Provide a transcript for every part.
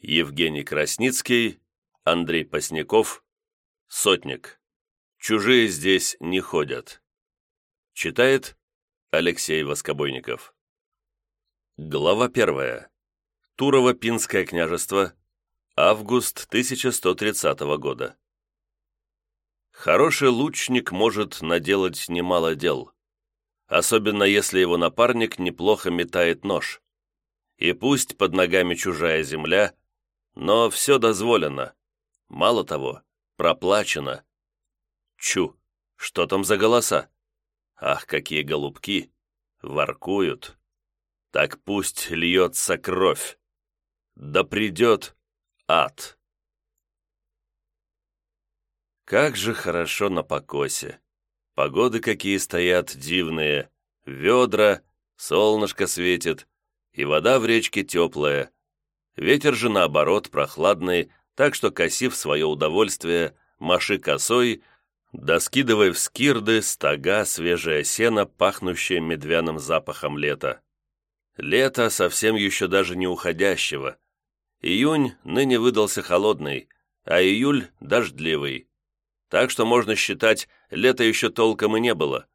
Евгений Красницкий, Андрей Посняков, Сотник. Чужие здесь не ходят. Читает Алексей Воскобойников. Глава первая. Турово-Пинское княжество. Август 1130 года. Хороший лучник может наделать немало дел, особенно если его напарник неплохо метает нож. И пусть под ногами чужая земля, но все дозволено. Мало того, проплачено. Чу, что там за голоса? Ах, какие голубки! Воркуют. Так пусть льется кровь. Да придет ад. Как же хорошо на покосе. Погоды какие стоят дивные. Ведра, солнышко светит, и вода в речке теплая. Ветер же, наоборот, прохладный, так что, косив свое удовольствие, маши косой, да скидывай в скирды стога свежее сено, пахнущее медвяным запахом лета. Лето совсем еще даже не уходящего. Июнь ныне выдался холодный, а июль – дождливый. Так что можно считать, лета еще толком и не было.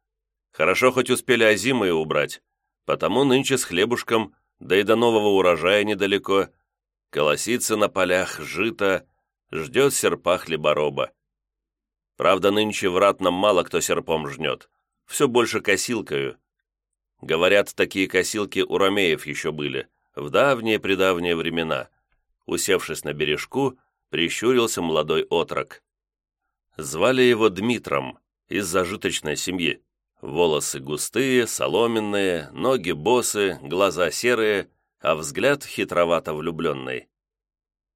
Хорошо хоть успели озимые убрать, потому нынче с хлебушком, да и до нового урожая недалеко – Колосится на полях жито, ждет серпа хлебороба. Правда, нынче в ратном мало кто серпом жнет, все больше косилкою. Говорят, такие косилки у ромеев еще были, в давние-предавние времена. Усевшись на бережку, прищурился молодой отрок. Звали его Дмитром, из зажиточной семьи. Волосы густые, соломенные, ноги босы, глаза серые, а взгляд хитровато влюбленный.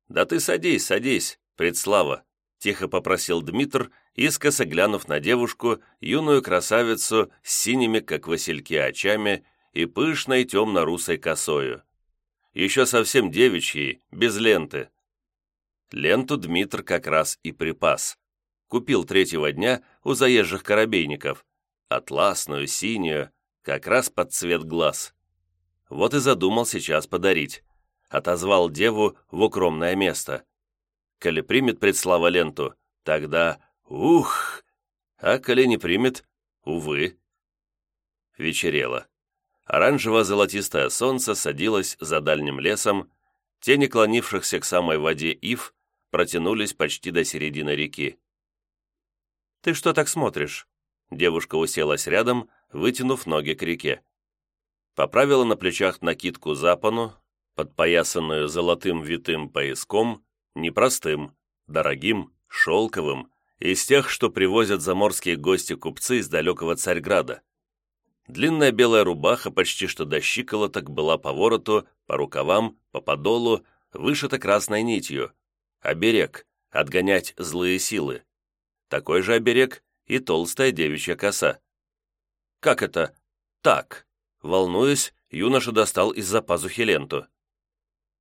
«Да ты садись, садись, предслава», — тихо попросил Дмитр, искоса глянув на девушку, юную красавицу с синими, как васильки, очами и пышной темно-русой косою. Еще совсем девичьей, без ленты. Ленту Дмитр как раз и припас. Купил третьего дня у заезжих корабейников. Атласную, синюю, как раз под цвет глаз. Вот и задумал сейчас подарить. Отозвал деву в укромное место. Коли примет предслава ленту, тогда ух! А коли не примет, увы. Вечерело. Оранжево-золотистое солнце садилось за дальним лесом, тени клонившихся к самой воде ив протянулись почти до середины реки. «Ты что так смотришь?» Девушка уселась рядом, вытянув ноги к реке поправила на плечах накидку запану, подпоясанную золотым витым пояском, непростым, дорогим, шелковым, из тех, что привозят заморские гости-купцы из далекого Царьграда. Длинная белая рубаха почти что до щиколоток была по вороту, по рукавам, по подолу, вышита красной нитью. Оберег — отгонять злые силы. Такой же оберег и толстая девичья коса. Как это? Так. Волнуясь, юноша достал из-за пазухи ленту.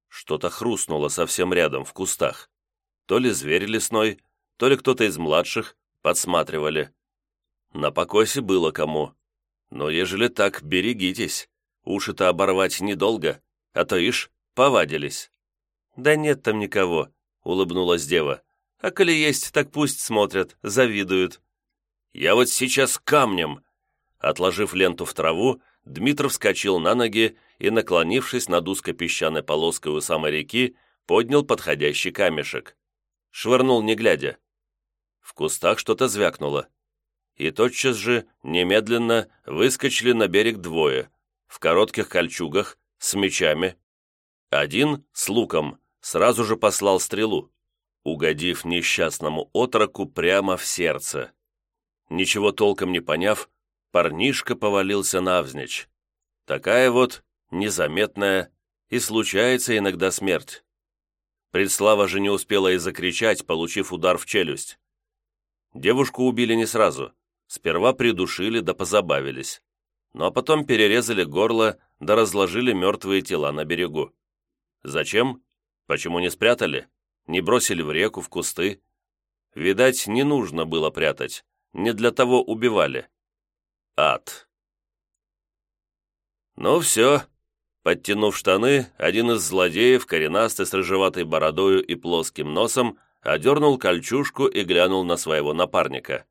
Что-то хрустнуло совсем рядом, в кустах. То ли зверь лесной, то ли кто-то из младших подсматривали. На покосе было кому. Но ежели так, берегитесь. Уши-то оборвать недолго, а то ишь, повадились. «Да нет там никого», — улыбнулась дева. «А коли есть, так пусть смотрят, завидуют». «Я вот сейчас камнем!» Отложив ленту в траву, Дмитров вскочил на ноги и, наклонившись над узкой песчаной полоской у самой реки, поднял подходящий камешек. Швырнул, не глядя. В кустах что-то звякнуло. И тотчас же, немедленно, выскочили на берег двое, в коротких кольчугах, с мечами. Один, с луком, сразу же послал стрелу, угодив несчастному отроку прямо в сердце. Ничего толком не поняв, парнишка повалился навзничь. Такая вот незаметная и случается иногда смерть. Предслава же не успела и закричать, получив удар в челюсть. Девушку убили не сразу. Сперва придушили да позабавились. Ну а потом перерезали горло да разложили мертвые тела на берегу. Зачем? Почему не спрятали? Не бросили в реку, в кусты? Видать, не нужно было прятать. Не для того убивали ад. «Ну все, Подтянув штаны, один из злодеев, коренастый с рыжеватой бородою и плоским носом, одернул кольчужку и глянул на своего напарника.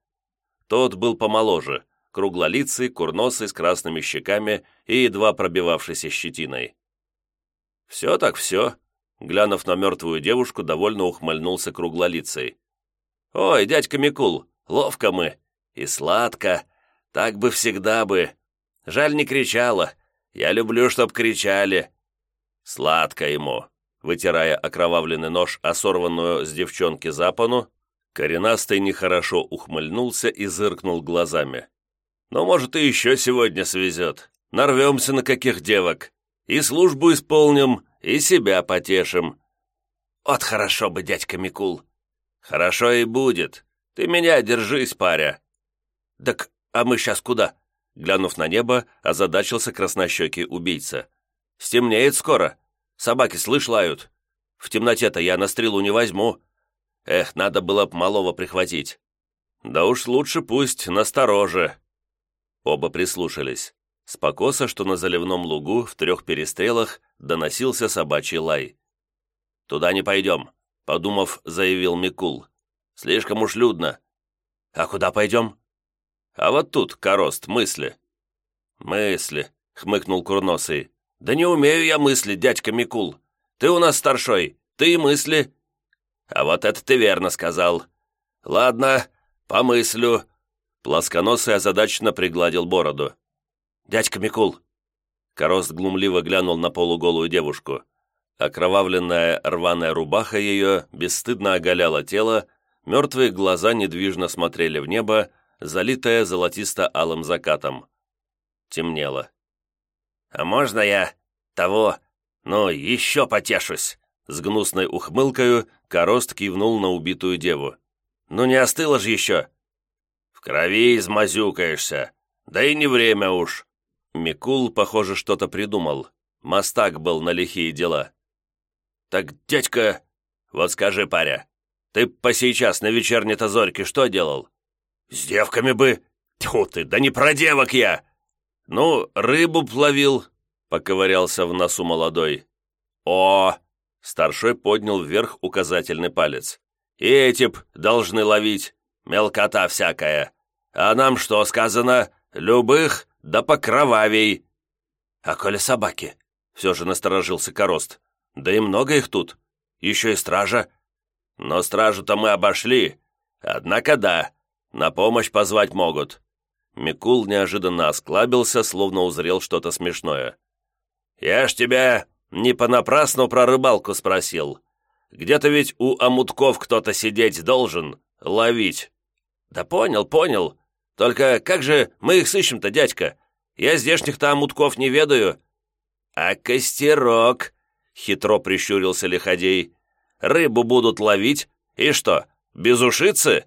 Тот был помоложе, круглолицый, курносый, с красными щеками и едва пробивавшийся щетиной. «Все так все», — глянув на мертвую девушку, довольно ухмыльнулся круглолицей. «Ой, дядька Микул, ловко мы. И сладко. Так бы всегда бы. Жаль, не кричала. Я люблю, чтоб кричали». «Сладко ему», — вытирая окровавленный нож, о сорванную с девчонки запану, коренастый нехорошо ухмыльнулся и зыркнул глазами. «Ну, может, и еще сегодня свезет. Нарвемся на каких девок. И службу исполним, и себя потешим». «От хорошо бы, дядька Микул». «Хорошо и будет. Ты меня держись, паря». «Так, а мы сейчас куда?» Глянув на небо, озадачился краснощекий убийца. «Стемнеет скоро. Собаки, слышь, лают. В темноте-то я на стрелу не возьму. Эх, надо было б малого прихватить. Да уж лучше пусть настороже». Оба прислушались. С покоса, что на заливном лугу в трех перестрелах, доносился собачий лай. «Туда не пойдем», — подумав, заявил Микул. «Слишком уж людно». «А куда пойдем?» А вот тут, корост, мысли». «Мысли», — хмыкнул Курносый. «Да не умею я мыслить, дядька Микул. Ты у нас старшой, ты и мысли». «А вот это ты верно сказал. Ладно, помыслю». Плосконосый озадаченно пригладил бороду. «Дядька Микул». Корост глумливо глянул на полуголую девушку. Окровавленная рваная рубаха ее бесстыдно оголяла тело, мертвые глаза недвижно смотрели в небо, залитая золотисто-алым закатом. Темнело. «А можно я того, ну, еще потешусь?» С гнусной ухмылкою Корост кивнул на убитую деву. «Ну не остыло же еще!» «В крови измазюкаешься, да и не время уж!» Микул, похоже, что-то придумал. Мастак был на лихие дела. «Так, дядька, вот скажи, паря, ты по сейчас на вечерней-то зорьке что делал? «С девками бы! Тьфу ты, да не про девок я!» «Ну, рыбу плавил», — поковырялся в носу молодой. «О!» — старшой поднял вверх указательный палец. «И эти б должны ловить, мелкота всякая. А нам что сказано? Любых, да покровавей!» «А коли собаки?» — все же насторожился Корост. «Да и много их тут. Еще и стража». «Но стражу-то мы обошли. Однако да, на помощь позвать могут». Микул неожиданно осклабился, словно узрел что-то смешное. «Я ж тебя не понапрасну про рыбалку спросил. Где-то ведь у амутков кто-то сидеть должен, ловить». «Да понял, понял. Только как же мы их сыщем-то, дядька? Я здешних-то амутков не ведаю». «А костерок?» — хитро прищурился Лиходей. «Рыбу будут ловить, и что, без ушицы?»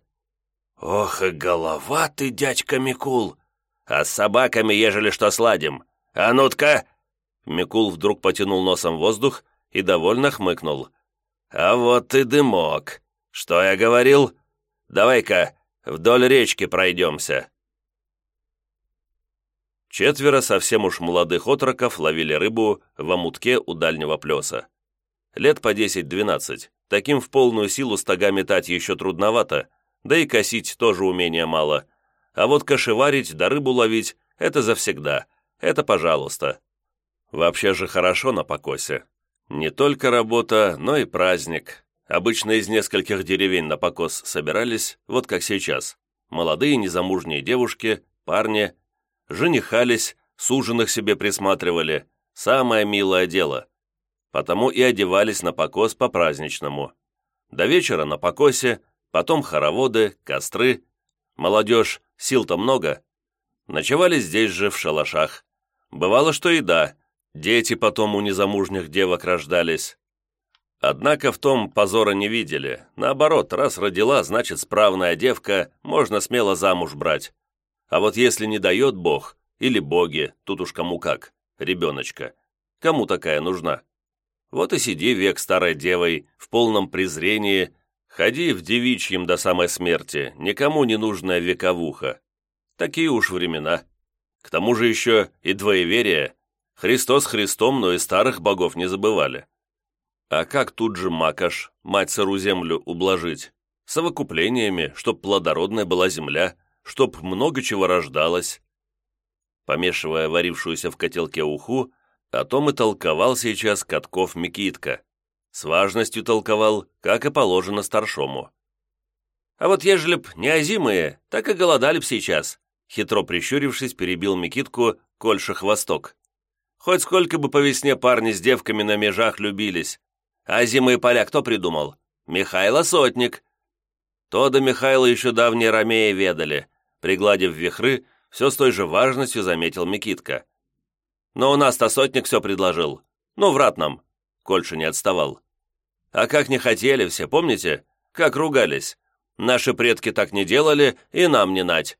«Ох и голова ты, дядька Микул! А с собаками, ежели что, сладим! А ну-тка!» Микул вдруг потянул носом воздух и довольно хмыкнул. «А вот и дымок! Что я говорил? Давай-ка вдоль речки пройдемся!» Четверо совсем уж молодых отроков ловили рыбу в омутке у дальнего плеса. Лет по десять-двенадцать. Таким в полную силу стога метать еще трудновато, да и косить тоже умения мало. А вот кошеварить да рыбу ловить – это завсегда, это пожалуйста. Вообще же хорошо на покосе. Не только работа, но и праздник. Обычно из нескольких деревень на покос собирались, вот как сейчас. Молодые незамужние девушки, парни, женихались, суженых себе присматривали. Самое милое дело. Потому и одевались на покос по-праздничному. До вечера на покосе, потом хороводы, костры. Молодежь, сил-то много. Ночевали здесь же, в шалашах. Бывало, что и да, дети потом у незамужних девок рождались. Однако в том позора не видели. Наоборот, раз родила, значит, справная девка, можно смело замуж брать. А вот если не дает Бог, или боги, тут уж кому как, ребеночка, кому такая нужна? Вот и сиди век старой девой, в полном презрении, Ходи в девичьем до самой смерти, никому не нужная вековуха. Такие уж времена. К тому же еще и двоеверие. Христос Христом, но и старых богов не забывали. А как тут же Макаш, мать сыру землю, ублажить? Совокуплениями, чтоб плодородная была земля, чтоб много чего рождалось. Помешивая варившуюся в котелке уху, о том и толковал сейчас Катков Микитка. С важностью толковал, как и положено старшому. «А вот ежели б не озимые, так и голодали б сейчас», хитро прищурившись, перебил Микитку Кольша Хвосток. «Хоть сколько бы по весне парни с девками на межах любились. А зимые поля кто придумал? Михайло Сотник. То до Михайла еще давние ромеи ведали. Пригладив вихры, все с той же важностью заметил Микитка. Но у нас-то сотник все предложил. Ну, врат нам. Кольша не отставал. А как не хотели все, помните? Как ругались. Наши предки так не делали, и нам не нать.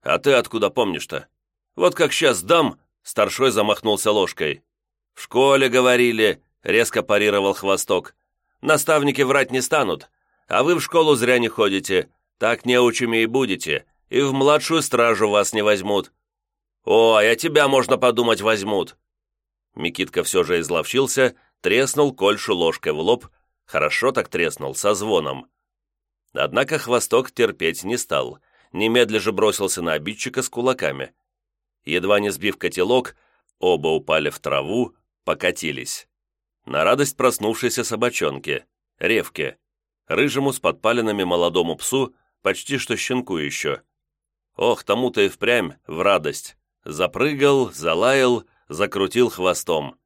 А ты откуда помнишь-то? Вот как сейчас дам, старшой замахнулся ложкой. В школе говорили, резко парировал хвосток. Наставники врать не станут, а вы в школу зря не ходите, так неучими и будете, и в младшую стражу вас не возьмут. Ой, а тебя, можно подумать, возьмут. Микитка все же изловчился, треснул Кольшу ложкой в лоб, хорошо так треснул, со звоном. Однако Хвосток терпеть не стал, немедля же бросился на обидчика с кулаками. Едва не сбив котелок, оба упали в траву, покатились. На радость проснувшейся собачонки, ревке, рыжему с подпалинами молодому псу, почти что щенку еще. Ох, тому-то и впрямь в радость. Запрыгал, залаял, закрутил хвостом.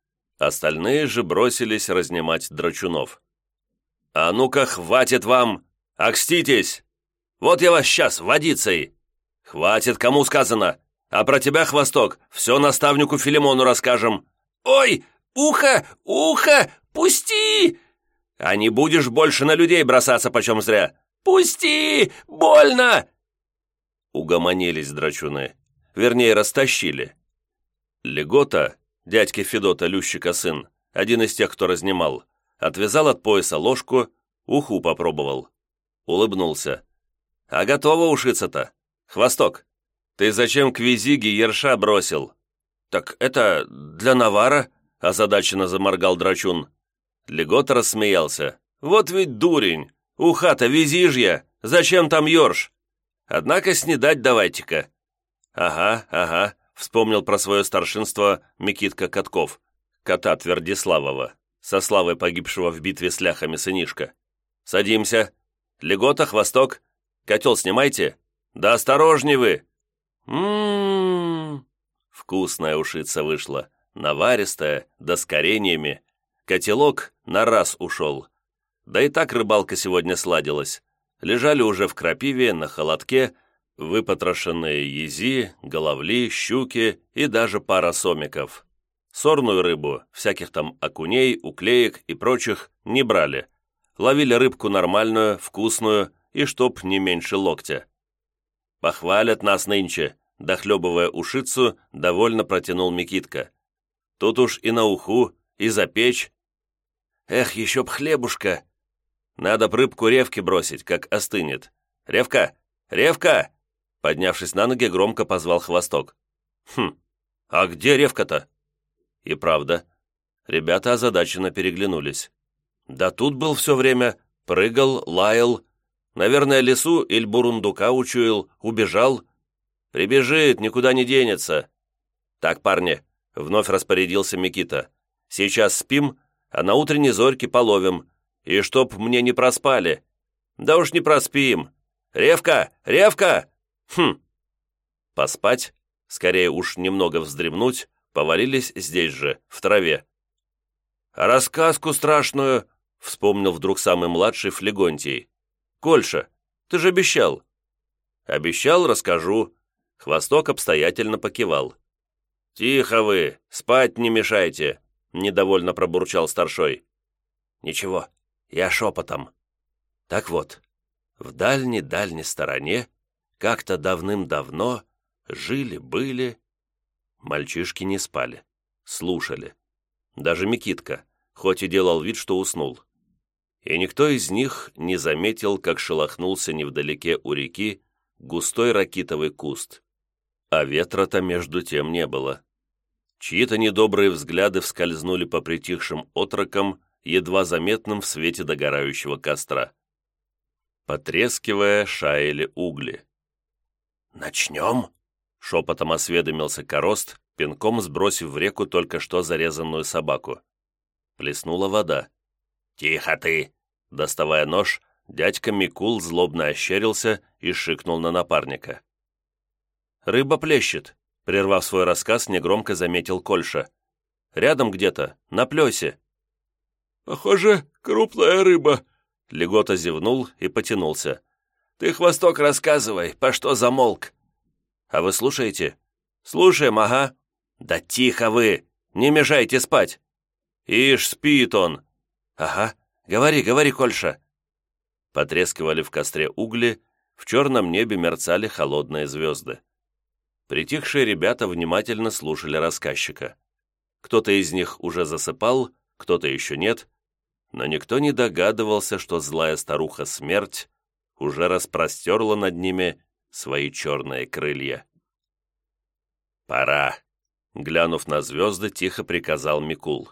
Остальные же бросились разнимать драчунов. «А ну-ка, хватит вам! Окститесь! Вот я вас сейчас водицей! Хватит, кому сказано! А про тебя, Хвосток, все наставнику Филимону расскажем! Ой, ухо, ухо, пусти! А не будешь больше на людей бросаться почем зря! Пусти! Больно!» Угомонились драчуны. Вернее, растащили. Легота, дядьки Федота Лющика сын, один из тех, кто разнимал, отвязал от пояса ложку, уху попробовал. Улыбнулся. «А готово ушиться-то? Хвосток, ты зачем к визиге ерша бросил?» «Так это для навара?» озадаченно заморгал драчун. Легота рассмеялся. «Вот ведь дурень! Уха-то визижья! Зачем там ерш? Однако снедать давайте-ка». «Ага, ага», — вспомнил про свое старшинство Микитка Катков, кота Твердиславова, со славой погибшего в битве с ляхами сынишка. «Садимся. Легота, хвосток. Котел снимайте. Да осторожней вы!» «М-м-м!» Вкусная ушица вышла, наваристая, да с кореньями. Котелок на раз ушел. Да и так рыбалка сегодня сладилась лежали уже в крапиве, на холодке, выпотрошенные ези, головли, щуки и даже пара сомиков. Сорную рыбу, всяких там окуней, уклеек и прочих, не брали. Ловили рыбку нормальную, вкусную и чтоб не меньше локтя. «Похвалят нас нынче», — дохлебывая ушицу, довольно протянул Микитка. «Тут уж и на уху, и за печь». «Эх, еще б хлебушка!» Надо рыбку ревки бросить, как остынет. Ревка! Ревка!» Поднявшись на ноги, громко позвал хвосток. «Хм, а где ревка-то?» И правда, ребята озадаченно переглянулись. «Да тут был все время, прыгал, лаял. Наверное, лесу или бурундука учуял, убежал. Прибежит, никуда не денется. Так, парни, вновь распорядился Микита. Сейчас спим, а на утренней зорьке половим. И чтоб мне не проспали. Да уж не проспим. Ревка! Ревка! Хм. Поспать, скорее уж немного вздремнуть, повалились здесь же, в траве. А рассказку страшную, вспомнил вдруг самый младший Флегонтий. Кольша, ты же обещал. Обещал, расскажу. Хвосток обстоятельно покивал. «Тихо вы, спать не мешайте», — недовольно пробурчал старшой. «Ничего, я шепотом. Так вот, в дальней-дальней стороне, как-то давным-давно, жили-были... Мальчишки не спали, слушали. Даже Микитка, хоть и делал вид, что уснул. И никто из них не заметил, как шелохнулся невдалеке у реки густой ракитовый куст. А ветра-то между тем не было. Чьи-то недобрые взгляды вскользнули по притихшим отрокам, едва заметным в свете догорающего костра. Потрескивая, шаяли угли. «Начнем?» — шепотом осведомился корост, пинком сбросив в реку только что зарезанную собаку. Плеснула вода. «Тихо ты!» Доставая нож, дядька Микул злобно ощерился и шикнул на напарника. «Рыба плещет», — прервав свой рассказ, негромко заметил Кольша. «Рядом где-то, на плесе». «Похоже, крупная рыба», — Легота зевнул и потянулся. «Ты, хвосток, рассказывай, по что замолк?» «А вы слушаете?» «Слушаем, ага». «Да тихо вы! Не мешайте спать!» «Ишь, спит он!» «Ага, говори, говори, Кольша!» Потрескивали в костре угли, в черном небе мерцали холодные звезды. Притихшие ребята внимательно слушали рассказчика. Кто-то из них уже засыпал, кто-то еще нет, но никто не догадывался, что злая старуха смерть уже распростерла над ними свои черные крылья. «Пора!» — глянув на звезды, тихо приказал Микул.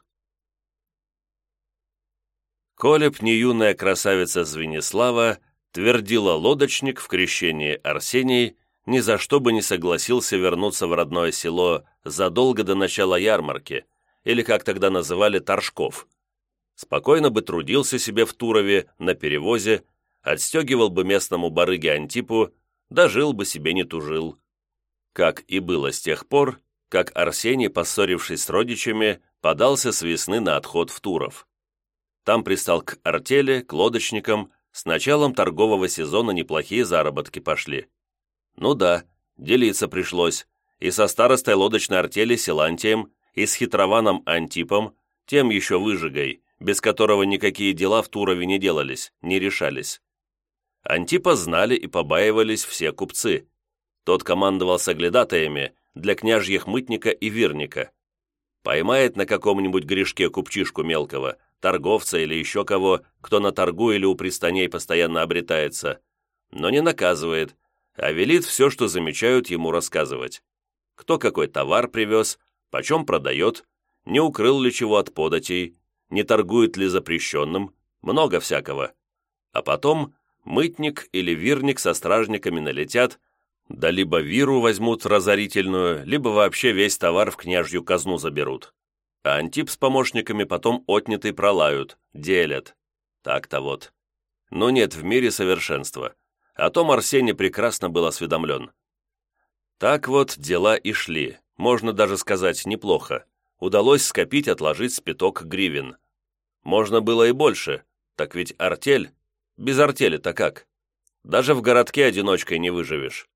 Колеб, не юная красавица Звенислава, твердила лодочник в крещении Арсений, ни за что бы не согласился вернуться в родное село задолго до начала ярмарки, или, как тогда называли, торжков. Спокойно бы трудился себе в Турове на перевозе, отстегивал бы местному барыге Антипу, дожил бы себе не тужил. Как и было с тех пор, как Арсений, поссорившись с родичами, подался с весны на отход в Туров. Там пристал к артели, к лодочникам, с началом торгового сезона неплохие заработки пошли. Ну да, делиться пришлось, и со старостой лодочной артели Силантием, и с хитрованом Антипом, тем еще выжигой, без которого никакие дела в Турове не делались, не решались. Антипа знали и побаивались все купцы. Тот командовал соглядатаями для княжьих мытника и вирника. Поймает на каком-нибудь грешке купчишку мелкого – торговца или еще кого, кто на торгу или у пристаней постоянно обретается, но не наказывает, а велит все, что замечают ему рассказывать. Кто какой товар привез, почем продает, не укрыл ли чего от податей, не торгует ли запрещенным, много всякого. А потом мытник или вирник со стражниками налетят, да либо виру возьмут разорительную, либо вообще весь товар в княжью казну заберут а Антип с помощниками потом отнятый пролают, делят. Так-то вот. Но нет в мире совершенства. О том Арсений прекрасно был осведомлен. Так вот дела и шли, можно даже сказать неплохо. Удалось скопить, отложить спиток гривен. Можно было и больше, так ведь артель... Без артели-то как? Даже в городке одиночкой не выживешь.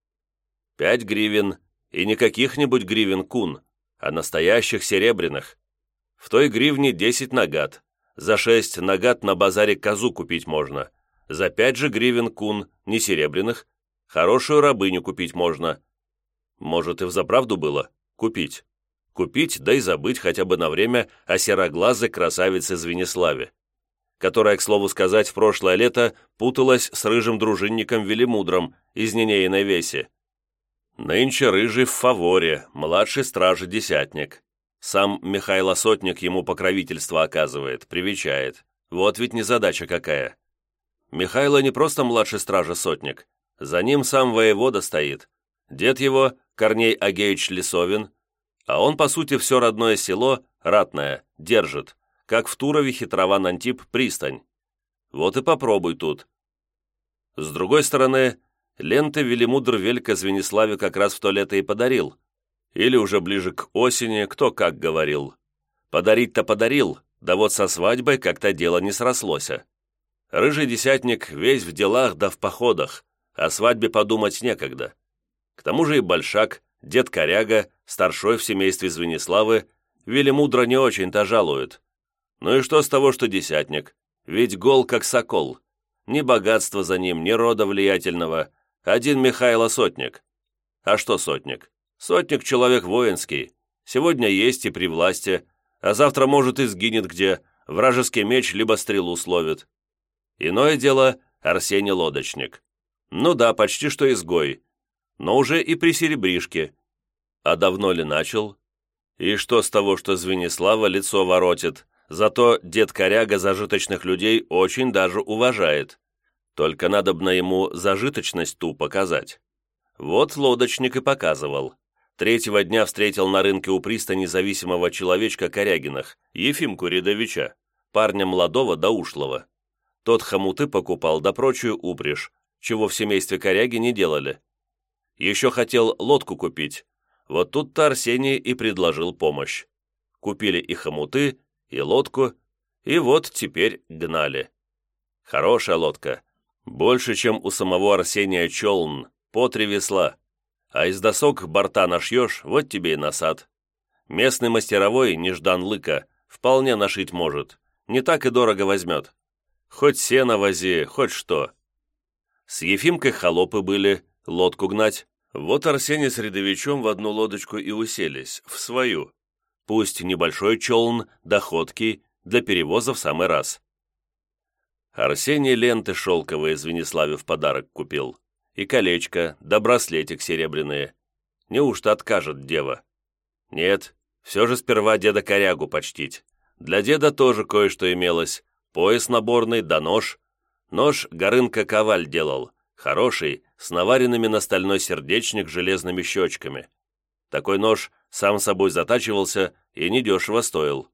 Пять гривен, и не каких-нибудь гривен кун, а настоящих серебряных. В той гривне 10 нагат. За 6 нагат на базаре козу купить можно. За 5 же гривен кун, не серебряных. Хорошую рабыню купить можно. Может, и взаправду было? Купить. Купить, да и забыть хотя бы на время о сероглазой красавице Звениславе, которая, к слову сказать, в прошлое лето путалась с рыжим дружинником Велимудром из Нинейной Веси. Нынче рыжий в фаворе, младший стражи десятник. Сам Михайло Сотник ему покровительство оказывает, привечает. Вот ведь незадача какая. Михайло не просто младший стража Сотник. За ним сам воевода стоит. Дед его, Корней Агеич Лисовин, а он, по сути, все родное село, ратное, держит, как в Турове хитрован Антип пристань. Вот и попробуй тут. С другой стороны, ленты Велимудр Велька Звениславе как раз в то лето и подарил, или уже ближе к осени, кто как говорил. Подарить-то подарил, да вот со свадьбой как-то дело не срослося. Рыжий десятник весь в делах да в походах, о свадьбе подумать некогда. К тому же и Большак, дед Коряга, старшой в семействе Звениславы, Велимудро не очень-то жалуют. Ну и что с того, что десятник? Ведь гол как сокол. Ни богатства за ним, ни рода влиятельного. Один Михайло Сотник. А что Сотник? Сотник человек воинский, сегодня есть и при власти, а завтра, может, и сгинет где, вражеский меч либо стрелу словит. Иное дело Арсений Лодочник. Ну да, почти что изгой, но уже и при серебришке. А давно ли начал? И что с того, что Звенислава лицо воротит? Зато дед Коряга зажиточных людей очень даже уважает. Только надобно ему зажиточность ту показать. Вот лодочник и показывал. Третьего дня встретил на рынке у пристани зависимого человечка Корягинах, Ефимку Рядовича, парня молодого да ушлого. Тот хомуты покупал да прочую упряжь, чего в семействе Коряги не делали. Еще хотел лодку купить. Вот тут-то Арсений и предложил помощь. Купили и хомуты, и лодку, и вот теперь гнали. Хорошая лодка. Больше, чем у самого Арсения челн, по три весла. А из досок борта нашьешь, вот тебе и насад. Местный мастеровой, Неждан Лыка, вполне нашить может. Не так и дорого возьмет. Хоть сено вози, хоть что. С Ефимкой холопы были, лодку гнать. Вот Арсений с рядовичом в одну лодочку и уселись, в свою. Пусть небольшой челн, доходки, для перевоза в самый раз. Арсений ленты шелковые Звениславе в подарок купил и колечко, да браслетик серебряные. Неужто откажет дева? Нет, все же сперва деда корягу почтить. Для деда тоже кое-что имелось. Пояс наборный да нож. Нож Горынка Коваль делал. Хороший, с наваренными на стальной сердечник железными щечками. Такой нож сам собой затачивался и недешево стоил.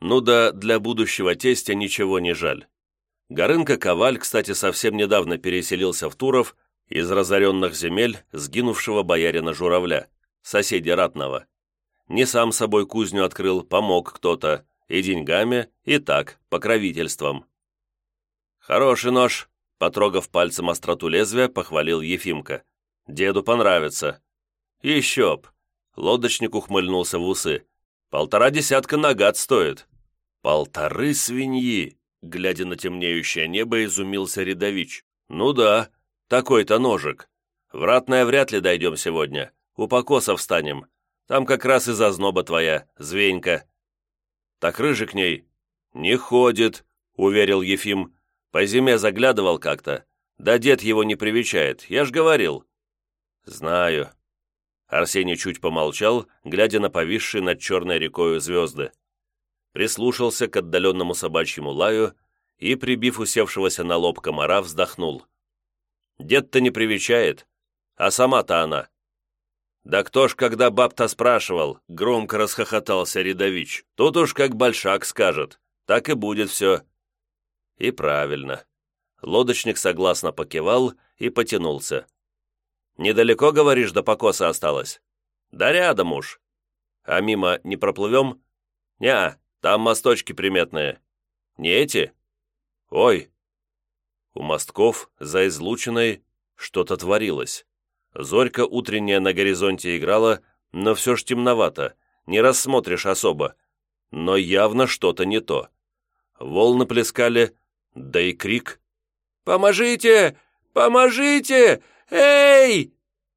Ну да, для будущего тестя ничего не жаль. Горынка Коваль, кстати, совсем недавно переселился в Туров из разоренных земель сгинувшего боярина Журавля, соседа Ратного. Не сам собой кузню открыл, помог кто-то, и деньгами, и так, покровительством. «Хороший нож», — потрогав пальцем остроту лезвия, похвалил Ефимка. «Деду понравится». «Еще б», — лодочник ухмыльнулся в усы. «Полтора десятка нагад стоит». «Полторы свиньи», — глядя на темнеющее небо, изумился Рядович. «Ну да, такой-то ножик. В ратное вряд ли дойдем сегодня. У покоса встанем. Там как раз и зазноба твоя, звенька». «Так рыжий к ней». «Не ходит», — уверил Ефим. «По зиме заглядывал как-то. Да дед его не привечает, я ж говорил». «Знаю». Арсений чуть помолчал, глядя на повисшие над черной рекою звезды. Прислушался к отдаленному собачьему лаю и, прибив усевшегося на лоб комара, вздохнул. Дед-то не привечает, а сама-то она. Да кто ж, когда баб-то спрашивал, громко расхохотался Рядович. Тут уж как большак скажет, так и будет все. И правильно. Лодочник согласно покивал и потянулся. «Недалеко, говоришь, до покоса осталось?» «Да рядом уж». «А мимо не проплывем?» «Не, там мосточки приметные». «Не эти?» «Ой, у мостков, за излучиной, что-то творилось. Зорька утренняя на горизонте играла, но все ж темновато, не рассмотришь особо. Но явно что-то не то. Волны плескали, да и крик. «Поможите! Поможите! Эй!»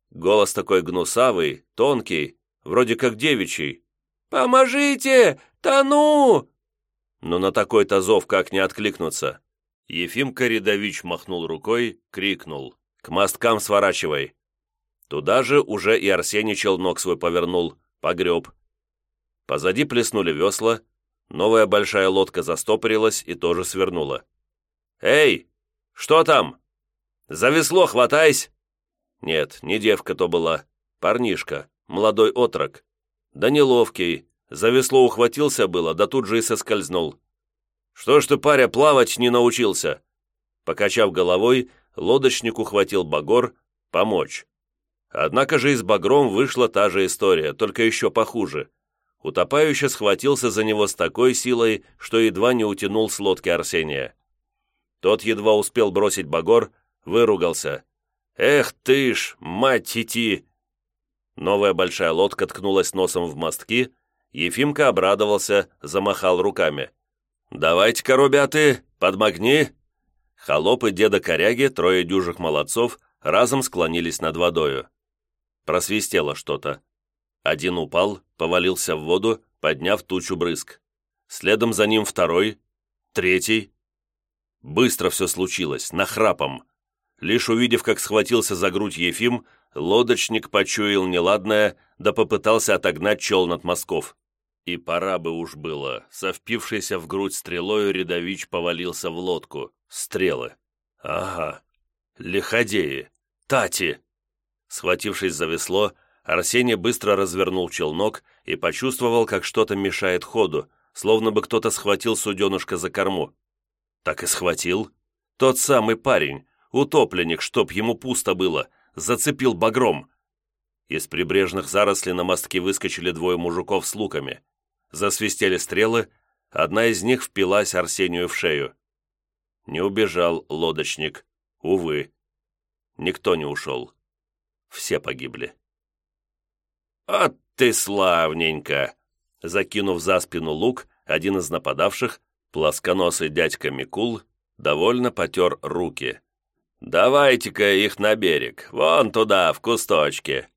Голос такой гнусавый, тонкий, вроде как девичий. «Поможите! Тону!» Но на такой-то зов как не откликнуться. Ефим Коридович махнул рукой, крикнул «К мосткам сворачивай!» Туда же уже и Арсений челнок свой повернул, погреб. Позади плеснули весла, новая большая лодка застопорилась и тоже свернула. «Эй, что там? За весло хватайся!» Нет, не девка то была, парнишка, молодой отрок. Да неловкий, за весло ухватился было, да тут же и соскользнул. «Что ж ты, паря, плавать не научился?» Покачав головой, лодочник ухватил багор помочь. Однако же и с багром вышла та же история, только еще похуже. Утопающий схватился за него с такой силой, что едва не утянул с лодки Арсения. Тот едва успел бросить багор, выругался. «Эх ты ж, мать тити!» Новая большая лодка ткнулась носом в мостки, Ефимка обрадовался, замахал руками. «Давайте-ка, ребята, подмогни!» Холопы деда Коряги, трое дюжих молодцов, разом склонились над водою. Просвистело что-то. Один упал, повалился в воду, подняв тучу брызг. Следом за ним второй, третий. Быстро все случилось, нахрапом. Лишь увидев, как схватился за грудь Ефим, лодочник почуял неладное, да попытался отогнать челн от мазков. И пора бы уж было. Совпившийся в грудь стрелою рядович повалился в лодку. Стрелы. Ага. Лиходеи. Тати. Схватившись за весло, Арсений быстро развернул челнок и почувствовал, как что-то мешает ходу, словно бы кто-то схватил суденушка за корму. Так и схватил. Тот самый парень, утопленник, чтоб ему пусто было, зацепил багром. Из прибрежных зарослей на мостке выскочили двое мужиков с луками. Засвистели стрелы, одна из них впилась Арсению в шею. Не убежал лодочник, увы. Никто не ушел. Все погибли. «От ты славненько!» Закинув за спину лук, один из нападавших, плосконосый дядька Микул, довольно потер руки. «Давайте-ка их на берег, вон туда, в кусточке».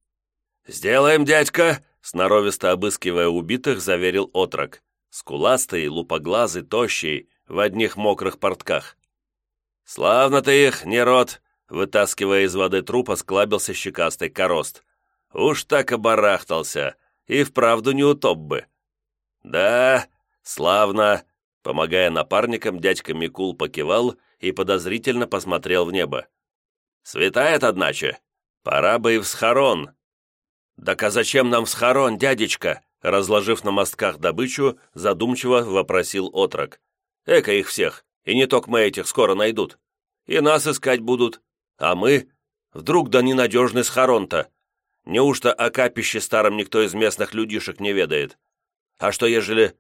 «Сделаем, дядька!» Сноровисто обыскивая убитых, заверил отрок. Скуластый, лупоглазый, тощий, в одних мокрых портках. «Славно ты их, нерод!» Вытаскивая из воды трупа, склабился щекастый корост. «Уж так обарахтался, и вправду не утоп бы». «Да, славно!» Помогая напарникам, дядька Микул покивал и подозрительно посмотрел в небо. «Светает, одначе. Пора бы и в схорон». «Так а зачем нам в схорон, дядечка?» Разложив на мостках добычу, задумчиво вопросил отрок. «Эка их всех, и не только мы этих скоро найдут. И нас искать будут. А мы? Вдруг да ненадежный схорон-то? Неужто о капище старом никто из местных людишек не ведает? А что ежели...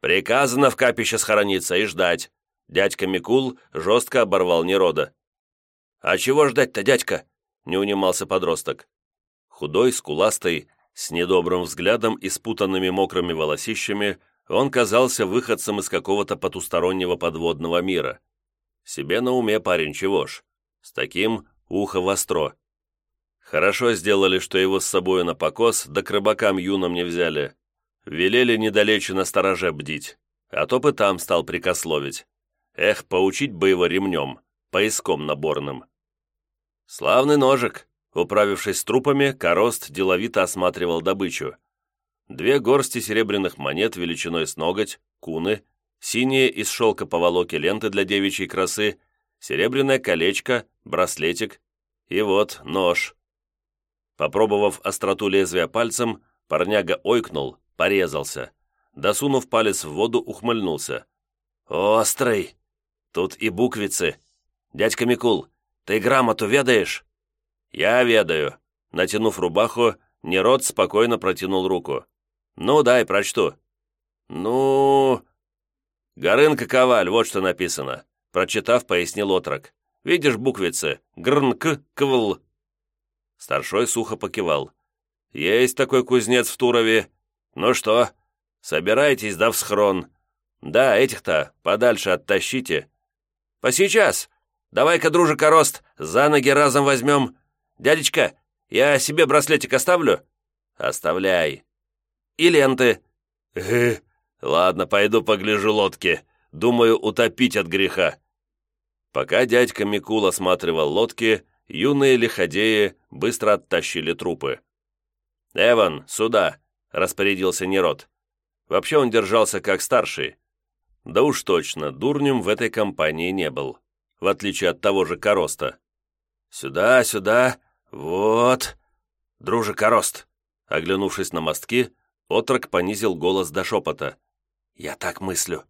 Приказано в капище схорониться и ждать. Дядька Микул жестко оборвал Нерода. «А чего ждать-то, дядька?» — не унимался подросток. Худой, скуластый, с недобрым взглядом и спутанными мокрыми волосищами, он казался выходцем из какого-то потустороннего подводного мира. Себе на уме парень чего ж. С таким ухо востро. Хорошо сделали, что его с собою на покос, да к рыбакам юным не взяли. Велели недалече на стороже бдить, а то бы там стал прикословить. Эх, поучить бы его ремнем, поиском наборным. Славный ножик. Управившись с трупами, Корост деловито осматривал добычу. Две горсти серебряных монет величиной с ноготь, куны, синие из шелка поволоки ленты для девичьей красы, серебряное колечко, браслетик и вот нож. Попробовав остроту лезвия пальцем, парняга ойкнул, порезался. Досунув палец в воду, ухмыльнулся. «Острый! Тут и буквицы. Дядька Микул, ты грамоту ведаешь?» «Я ведаю». Натянув рубаху, Нерод спокойно протянул руку. «Ну, дай, прочту». «Ну...» «Горынка Коваль, вот что написано», — прочитав, пояснил отрок. «Видишь буквицы? Грнк, квл». Старшой сухо покивал. «Есть такой кузнец в Турове. Ну что, собирайтесь да в схрон. Да, этих-то подальше оттащите». «Посейчас! Давай-ка, дружи Корост, за ноги разом возьмем. Дядечка, я себе браслетик оставлю?» «Оставляй». «И ленты». «Э, ладно, пойду погляжу лодки. Думаю, утопить от греха». Пока дядька Микул осматривал лодки, юные лиходеи быстро оттащили трупы. «Эван, сюда!» — распорядился Нерод. Вообще он держался как старший. Да уж точно, дурнем в этой компании не был, в отличие от того же Короста. «Сюда, сюда, вот!» «Друже Корост!» Оглянувшись на мостки, отрок понизил голос до шепота. «Я так мыслю.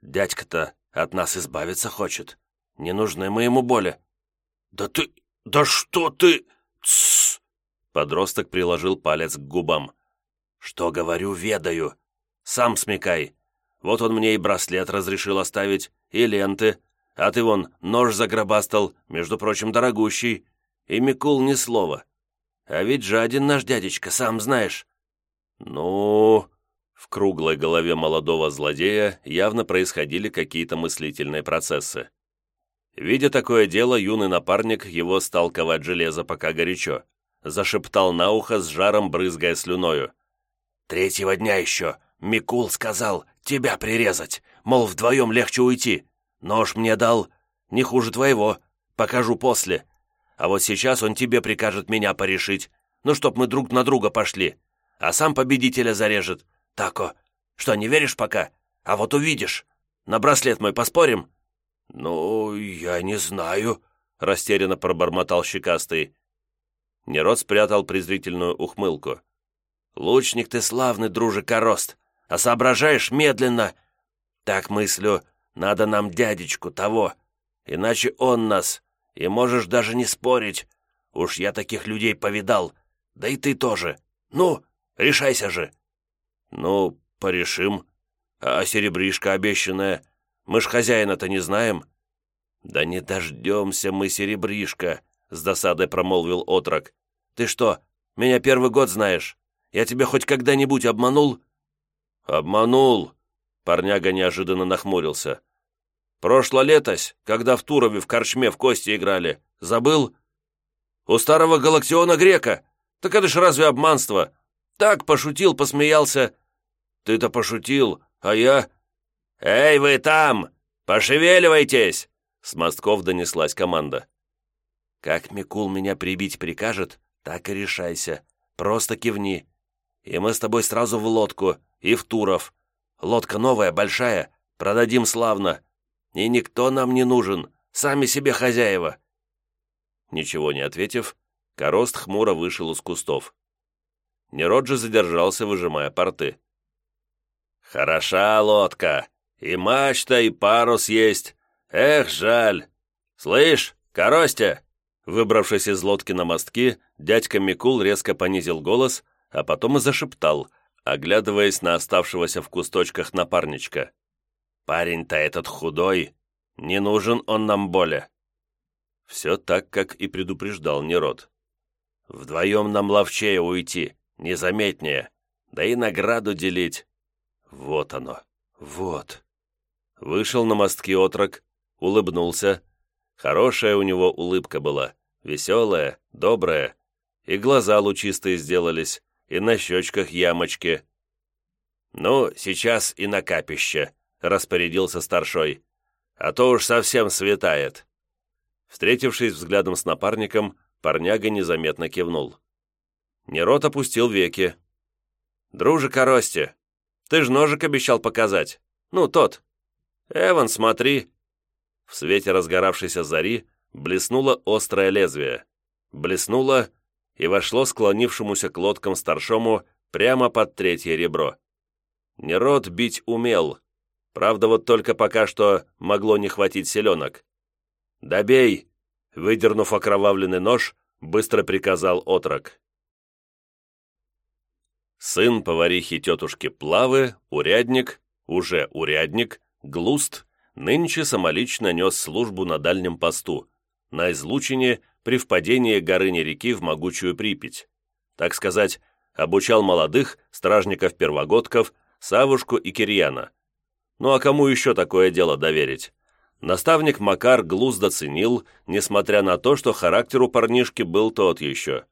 Дядька-то от нас избавиться хочет. Не нужны мы ему боли». «Да ты... да что ты...» «Тссс!» Подросток приложил палец к губам. «Что говорю, ведаю. Сам смекай. Вот он мне и браслет разрешил оставить, и ленты, а ты вон нож загробастал, между прочим, дорогущий, и Микул ни слова. А ведь жаден наш дядечка, сам знаешь». «Ну...» В круглой голове молодого злодея явно происходили какие-то мыслительные процессы. Видя такое дело, юный напарник его стал ковать железо пока горячо. Зашептал на ухо с жаром, брызгая слюною. «Третьего дня еще Микул сказал тебя прирезать, мол, вдвоем легче уйти. Нож мне дал, не хуже твоего. покажу после. А вот сейчас он тебе прикажет меня порешить, ну, чтоб мы друг на друга пошли. А сам победителя зарежет. Тако, что, не веришь пока? А вот увидишь. На браслет мой поспорим?» «Ну, я не знаю», — растерянно пробормотал щекастый. Нерод спрятал презрительную ухмылку. «Лучник ты славный, друже Корост, а соображаешь медленно. Так мыслю, надо нам дядечку того, иначе он нас, и можешь даже не спорить. Уж я таких людей повидал, да и ты тоже. Ну, решайся же». «Ну, порешим. А серебришка обещанная, мы ж хозяина-то не знаем». «Да не дождемся мы серебришка», — с досадой промолвил отрок. «Ты что, меня первый год знаешь? Я тебя хоть когда-нибудь обманул?» «Обманул», — парняга неожиданно нахмурился. «Прошло летось, когда в Турове в корчме в кости играли. Забыл?» «У старого галактиона грека. Так это ж разве обманство? Так пошутил, посмеялся». «Ты-то пошутил, а я...» «Эй, вы там! Пошевеливайтесь!» С мостков донеслась команда. «Как Микул меня прибить прикажет, так и решайся. Просто кивни. И мы с тобой сразу в лодку, и в Туров. Лодка новая, большая, продадим славно. И никто нам не нужен, сами себе хозяева». Ничего не ответив, Корост хмуро вышел из кустов. Нероджи задержался, выжимая порты. «Хороша лодка, и мачта, и парус есть. Эх, жаль. Слышь, Коростя!» Выбравшись из лодки на мостки, дядька Микул резко понизил голос, а потом и зашептал, оглядываясь на оставшегося в кусточках напарничка. «Парень-то этот худой. Не нужен он нам более». Все так, как и предупреждал Нерод. «Вдвоем нам ловчее уйти, незаметнее, да и награду делить. Вот оно, вот». Вышел на мостки отрок, улыбнулся. Хорошая у него улыбка была, веселая, добрая. И глаза лучистые сделались, и на щечках ямочки. «Ну, сейчас и на капище», — распорядился старшой. «А то уж совсем светает». Встретившись взглядом с напарником, парняга незаметно кивнул. Нерот опустил веки. «Друже Корости, ты ж ножик обещал показать. Ну, тот. Эван, смотри!» В свете разгоравшейся зари блеснуло острое лезвие. Блеснуло и вошло склонившемуся к лодкам старшому прямо под третье ребро. Нерод бить умел. Правда, вот только пока что могло не хватить селенок. «Добей!» — выдернув окровавленный нож, быстро приказал отрок. Сын поварихи тетушки Плавы, урядник, уже урядник, Глуст нынче самолично нес службу на дальнем посту, на излучине при впадении горыни реки в могучую Припять. Так сказать, обучал молодых, стражников-первогодков, Савушку и Кирьяна. Ну а кому еще такое дело доверить? Наставник Макар Глуз доценил, несмотря на то, что характер у парнишки был тот еще.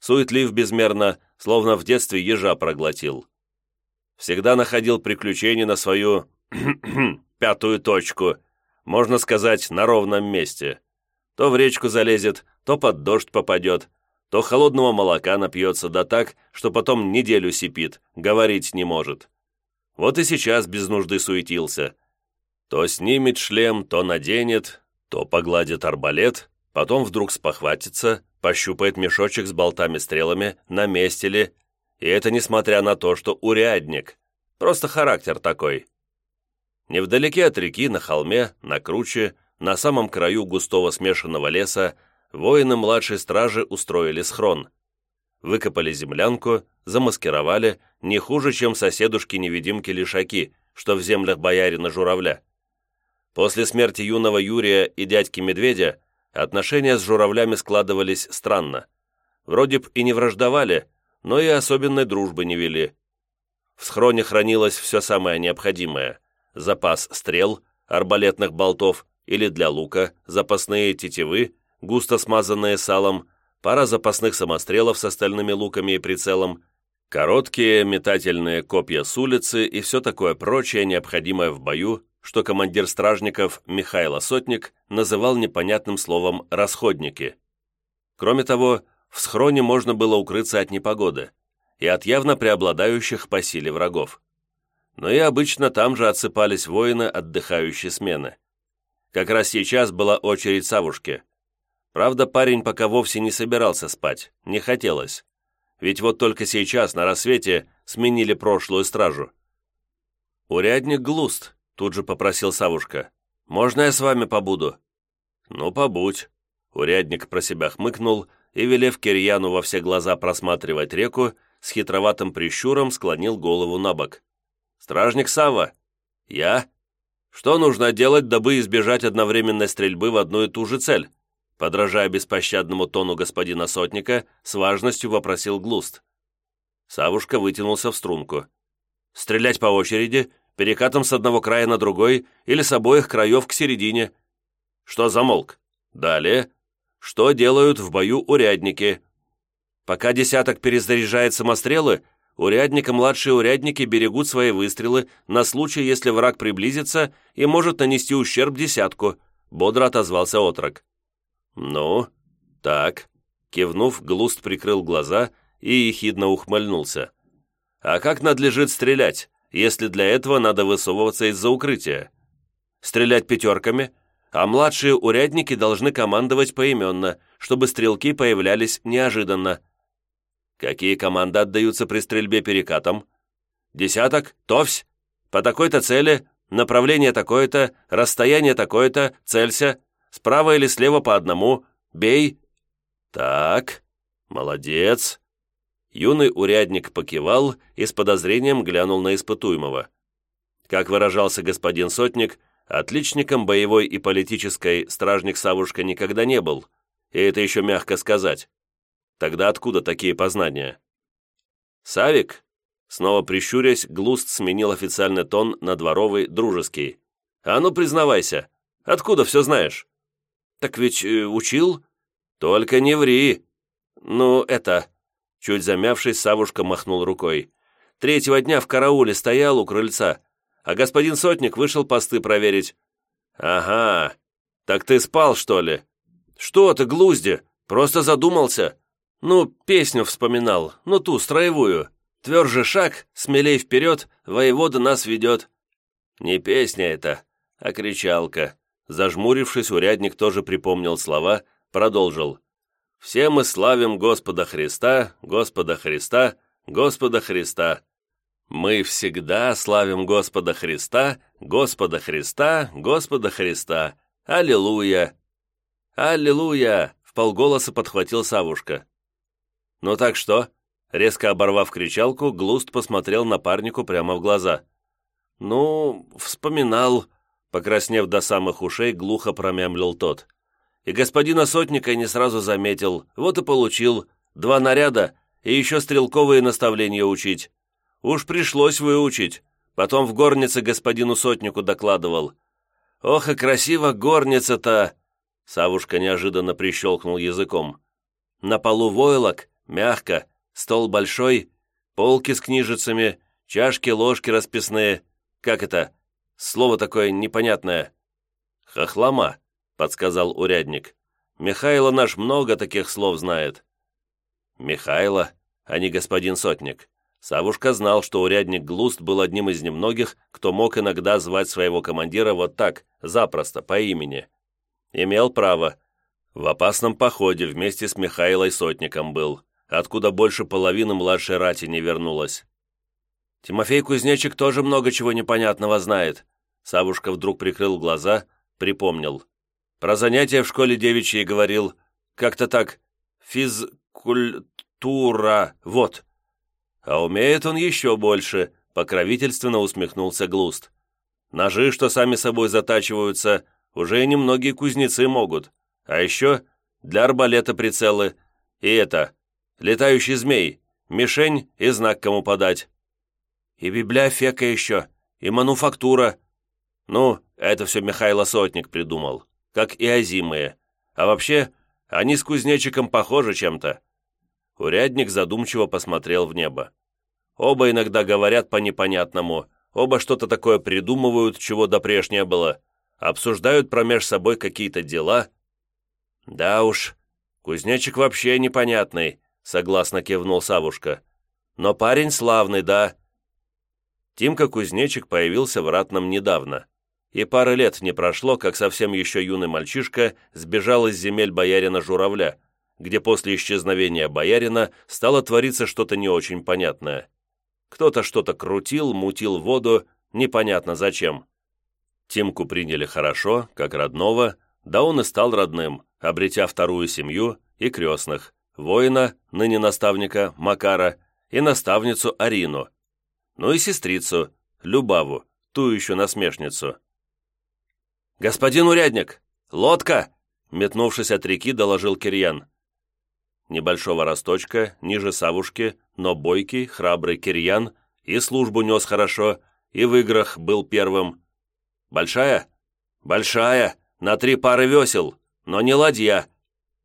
Суетлив безмерно, словно в детстве ежа проглотил. Всегда находил приключения на свою пятую точку, можно сказать, на ровном месте. То в речку залезет, то под дождь попадет, то холодного молока напьется, да так, что потом неделю сипит, говорить не может. Вот и сейчас без нужды суетился. То снимет шлем, то наденет, то погладит арбалет, потом вдруг спохватится, пощупает мешочек с болтами-стрелами, на месте ли, и это несмотря на то, что урядник. Просто характер такой. Невдалеке от реки, на холме, на круче, на самом краю густого смешанного леса, воины младшей стражи устроили схрон. Выкопали землянку, замаскировали, не хуже, чем соседушки-невидимки-лишаки, что в землях боярина Журавля. После смерти юного Юрия и дядьки Медведя отношения с журавлями складывались странно. Вроде б и не враждовали, но и особенной дружбы не вели. В схроне хранилось все самое необходимое запас стрел, арбалетных болтов или для лука, запасные тетивы, густо смазанные салом, пара запасных самострелов с остальными луками и прицелом, короткие метательные копья с улицы и все такое прочее, необходимое в бою, что командир стражников Михайло Сотник называл непонятным словом «расходники». Кроме того, в схроне можно было укрыться от непогоды и от явно преобладающих по силе врагов. Но и обычно там же отсыпались воины отдыхающей смены. Как раз сейчас была очередь Савушке. Правда, парень пока вовсе не собирался спать, не хотелось. Ведь вот только сейчас, на рассвете, сменили прошлую стражу. «Урядник Глуст», — тут же попросил Савушка. «Можно я с вами побуду?» «Ну, побудь». Урядник про себя хмыкнул и, велев Кирьяну во все глаза просматривать реку, с хитроватым прищуром склонил голову на бок. «Стражник Сава, «Я?» «Что нужно делать, дабы избежать одновременной стрельбы в одну и ту же цель?» Подражая беспощадному тону господина Сотника, с важностью вопросил Глуст. Савушка вытянулся в струнку. «Стрелять по очереди, перекатом с одного края на другой или с обоих краев к середине». «Что замолк?» «Далее. Что делают в бою урядники?» Пока десяток перезаряжает самострелы, урядника младшие урядники берегут свои выстрелы на случай, если враг приблизится и может нанести ущерб десятку», — бодро отозвался отрок. «Ну, так», — кивнув, Глуст прикрыл глаза и ехидно ухмыльнулся. «А как надлежит стрелять, если для этого надо высовываться из-за укрытия? Стрелять пятерками, а младшие урядники должны командовать поименно, чтобы стрелки появлялись неожиданно». Какие команды отдаются при стрельбе перекатом? Десяток, товсь, по такой-то цели, направление такое-то, расстояние такое-то, целься, справа или слева по одному, бей. Так, молодец. Юный урядник покивал и с подозрением глянул на испытуемого. Как выражался господин Сотник, отличником боевой и политической стражник Савушка никогда не был, и это еще мягко сказать. Тогда откуда такие познания? «Савик?» Снова прищурясь, Глуст сменил официальный тон на дворовый, дружеский. «А ну, признавайся, откуда все знаешь?» «Так ведь э, учил?» «Только не ври!» «Ну, это...» Чуть замявшись, Савушка махнул рукой. «Третьего дня в карауле стоял у крыльца, а господин Сотник вышел посты проверить». «Ага, так ты спал, что ли?» «Что ты, глузди, просто задумался. Ну, песню вспоминал, ну ту, строевую. Тверже шаг, смелей вперед, воевода нас ведет. Не песня это, а кричалка. Зажмурившись, урядник тоже припомнил слова, продолжил. «Все мы славим Господа Христа, Господа Христа, Господа Христа. Мы всегда славим Господа Христа, Господа Христа, Господа Христа. Аллилуйя!» «Аллилуйя!» — в полголоса подхватил Савушка. «Ну так что?» Резко оборвав кричалку, Глуст посмотрел напарнику прямо в глаза. «Ну, вспоминал», — покраснев до самых ушей, глухо промямлил тот. «И господина Сотника не сразу заметил, вот и получил. Два наряда и еще стрелковые наставления учить. Уж пришлось выучить. Потом в горнице господину Сотнику докладывал. Ох и красиво горница-то!» Савушка неожиданно прищелкнул языком. «На полу войлок, Мягко, стол большой, полки с книжицами, чашки, ложки расписные. Как это? Слово такое непонятное. «Хохлома», — подсказал урядник. «Михайло наш много таких слов знает». «Михайло, а не господин Сотник». Савушка знал, что урядник Глуст был одним из немногих, кто мог иногда звать своего командира вот так, запросто, по имени. Имел право. В опасном походе вместе с Михайлой Сотником был откуда больше половины младшей рати не вернулась. Тимофей Кузнечик тоже много чего непонятного знает. Савушка вдруг прикрыл глаза, припомнил. Про занятия в школе девичьей говорил. Как-то так. Физкультура. Вот. А умеет он еще больше, покровительственно усмехнулся Глуст. Ножи, что сами собой затачиваются, уже и немногие кузнецы могут. А еще для арбалета прицелы. И это, летающий змей, мишень и знак кому подать. И библиотека еще, и мануфактура. Ну, это все Михайло Сотник придумал, как и озимые. А вообще, они с кузнечиком похожи чем-то. Урядник задумчиво посмотрел в небо. Оба иногда говорят по непонятному, оба что-то такое придумывают, чего допреж не было, обсуждают промеж собой какие-то дела. Да уж, кузнечик вообще непонятный, согласно кивнул Савушка. Но парень славный, да. Тимка Кузнечик появился в Ратном недавно, и пары лет не прошло, как совсем еще юный мальчишка сбежал из земель боярина Журавля, где после исчезновения боярина стало твориться что-то не очень понятное. Кто-то что-то крутил, мутил воду, непонятно зачем. Тимку приняли хорошо, как родного, да он и стал родным, обретя вторую семью и крестных, воина, ныне наставника, Макара, и наставницу Арину, ну и сестрицу, Любаву, ту еще насмешницу. «Господин урядник! Лодка!» Метнувшись от реки, доложил Кирьян. Небольшого росточка, ниже Савушки, но бойкий, храбрый Кирьян и службу нес хорошо, и в играх был первым. «Большая?» «Большая, на три пары весел, но не ладья.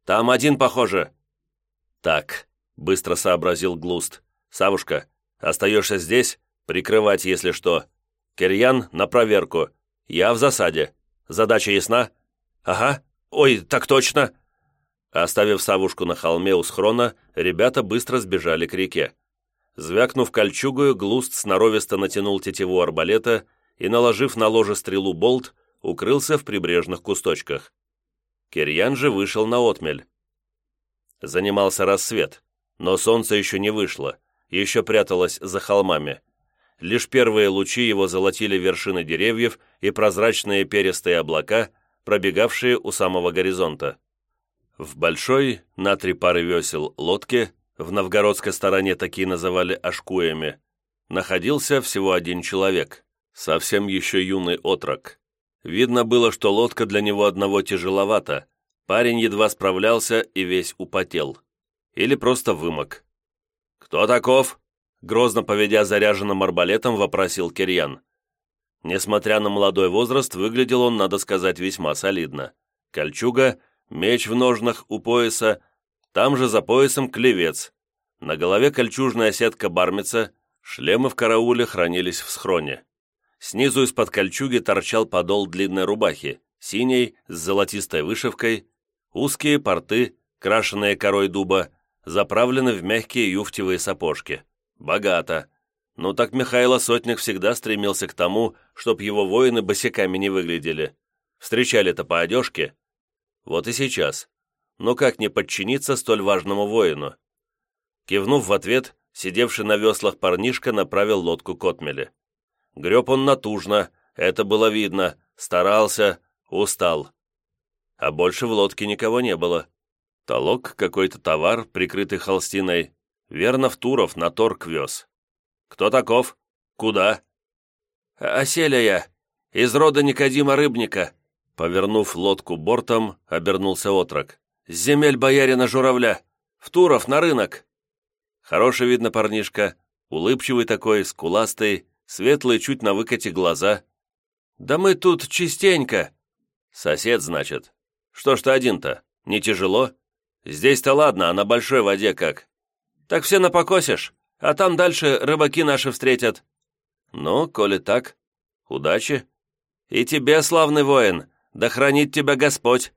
Там один, похоже». «Так», — быстро сообразил Глуст. «Савушка, остаешься здесь, прикрывать, если что. Кирьян на проверку. Я в засаде. Задача ясна?» «Ага. Ой, так точно!» Оставив Савушку на холме у схрона, ребята быстро сбежали к реке. Звякнув кольчугою, Глуст сноровисто натянул тетиву арбалета и, наложив на ложе стрелу болт, укрылся в прибрежных кусточках. Кирьян же вышел на отмель. Занимался рассвет, но солнце еще не вышло, еще пряталось за холмами. Лишь первые лучи его золотили вершины деревьев и прозрачные перистые облака, пробегавшие у самого горизонта. В большой, на три пары весел, лодке, в новгородской стороне такие называли ашкуями, находился всего один человек, совсем еще юный отрок. Видно было, что лодка для него одного тяжеловата, парень едва справлялся и весь употел. Или просто вымок. «Кто таков?» Грозно поведя заряженным арбалетом, вопросил Кирьян. Несмотря на молодой возраст, выглядел он, надо сказать, весьма солидно. Кольчуга, меч в ножнах у пояса, там же за поясом клевец. На голове кольчужная сетка бармица, шлемы в карауле хранились в схроне. Снизу из-под кольчуги торчал подол длинной рубахи, синей, с золотистой вышивкой, узкие порты, крашеные корой дуба, заправлены в мягкие юфтевые сапожки. Богато. Ну так Михайло Сотник всегда стремился к тому, чтоб его воины босиками не выглядели. Встречали-то по одежке. Вот и сейчас. Но как не подчиниться столь важному воину? Кивнув в ответ, сидевший на веслах парнишка направил лодку к отмели. Греб он натужно, это было видно, старался, устал. А больше в лодке никого не было. Толок какой-то товар, прикрытый холстиной, Верно, в Туров на торг вез. Кто таков? Куда? Оселя я, из рода Никодима Рыбника. Повернув лодку бортом, обернулся отрок. С земель боярина Журавля. В Туров, на рынок. Хороший, видно, парнишка. Улыбчивый такой, скуластый, светлый, чуть на выкате глаза. Да мы тут частенько. Сосед, значит. Что ж ты один-то? Не тяжело? Здесь-то ладно, а на большой воде как? Так все напокосишь, а там дальше рыбаки наши встретят». «Ну, коли так, удачи. И тебе, славный воин, да хранит тебя Господь».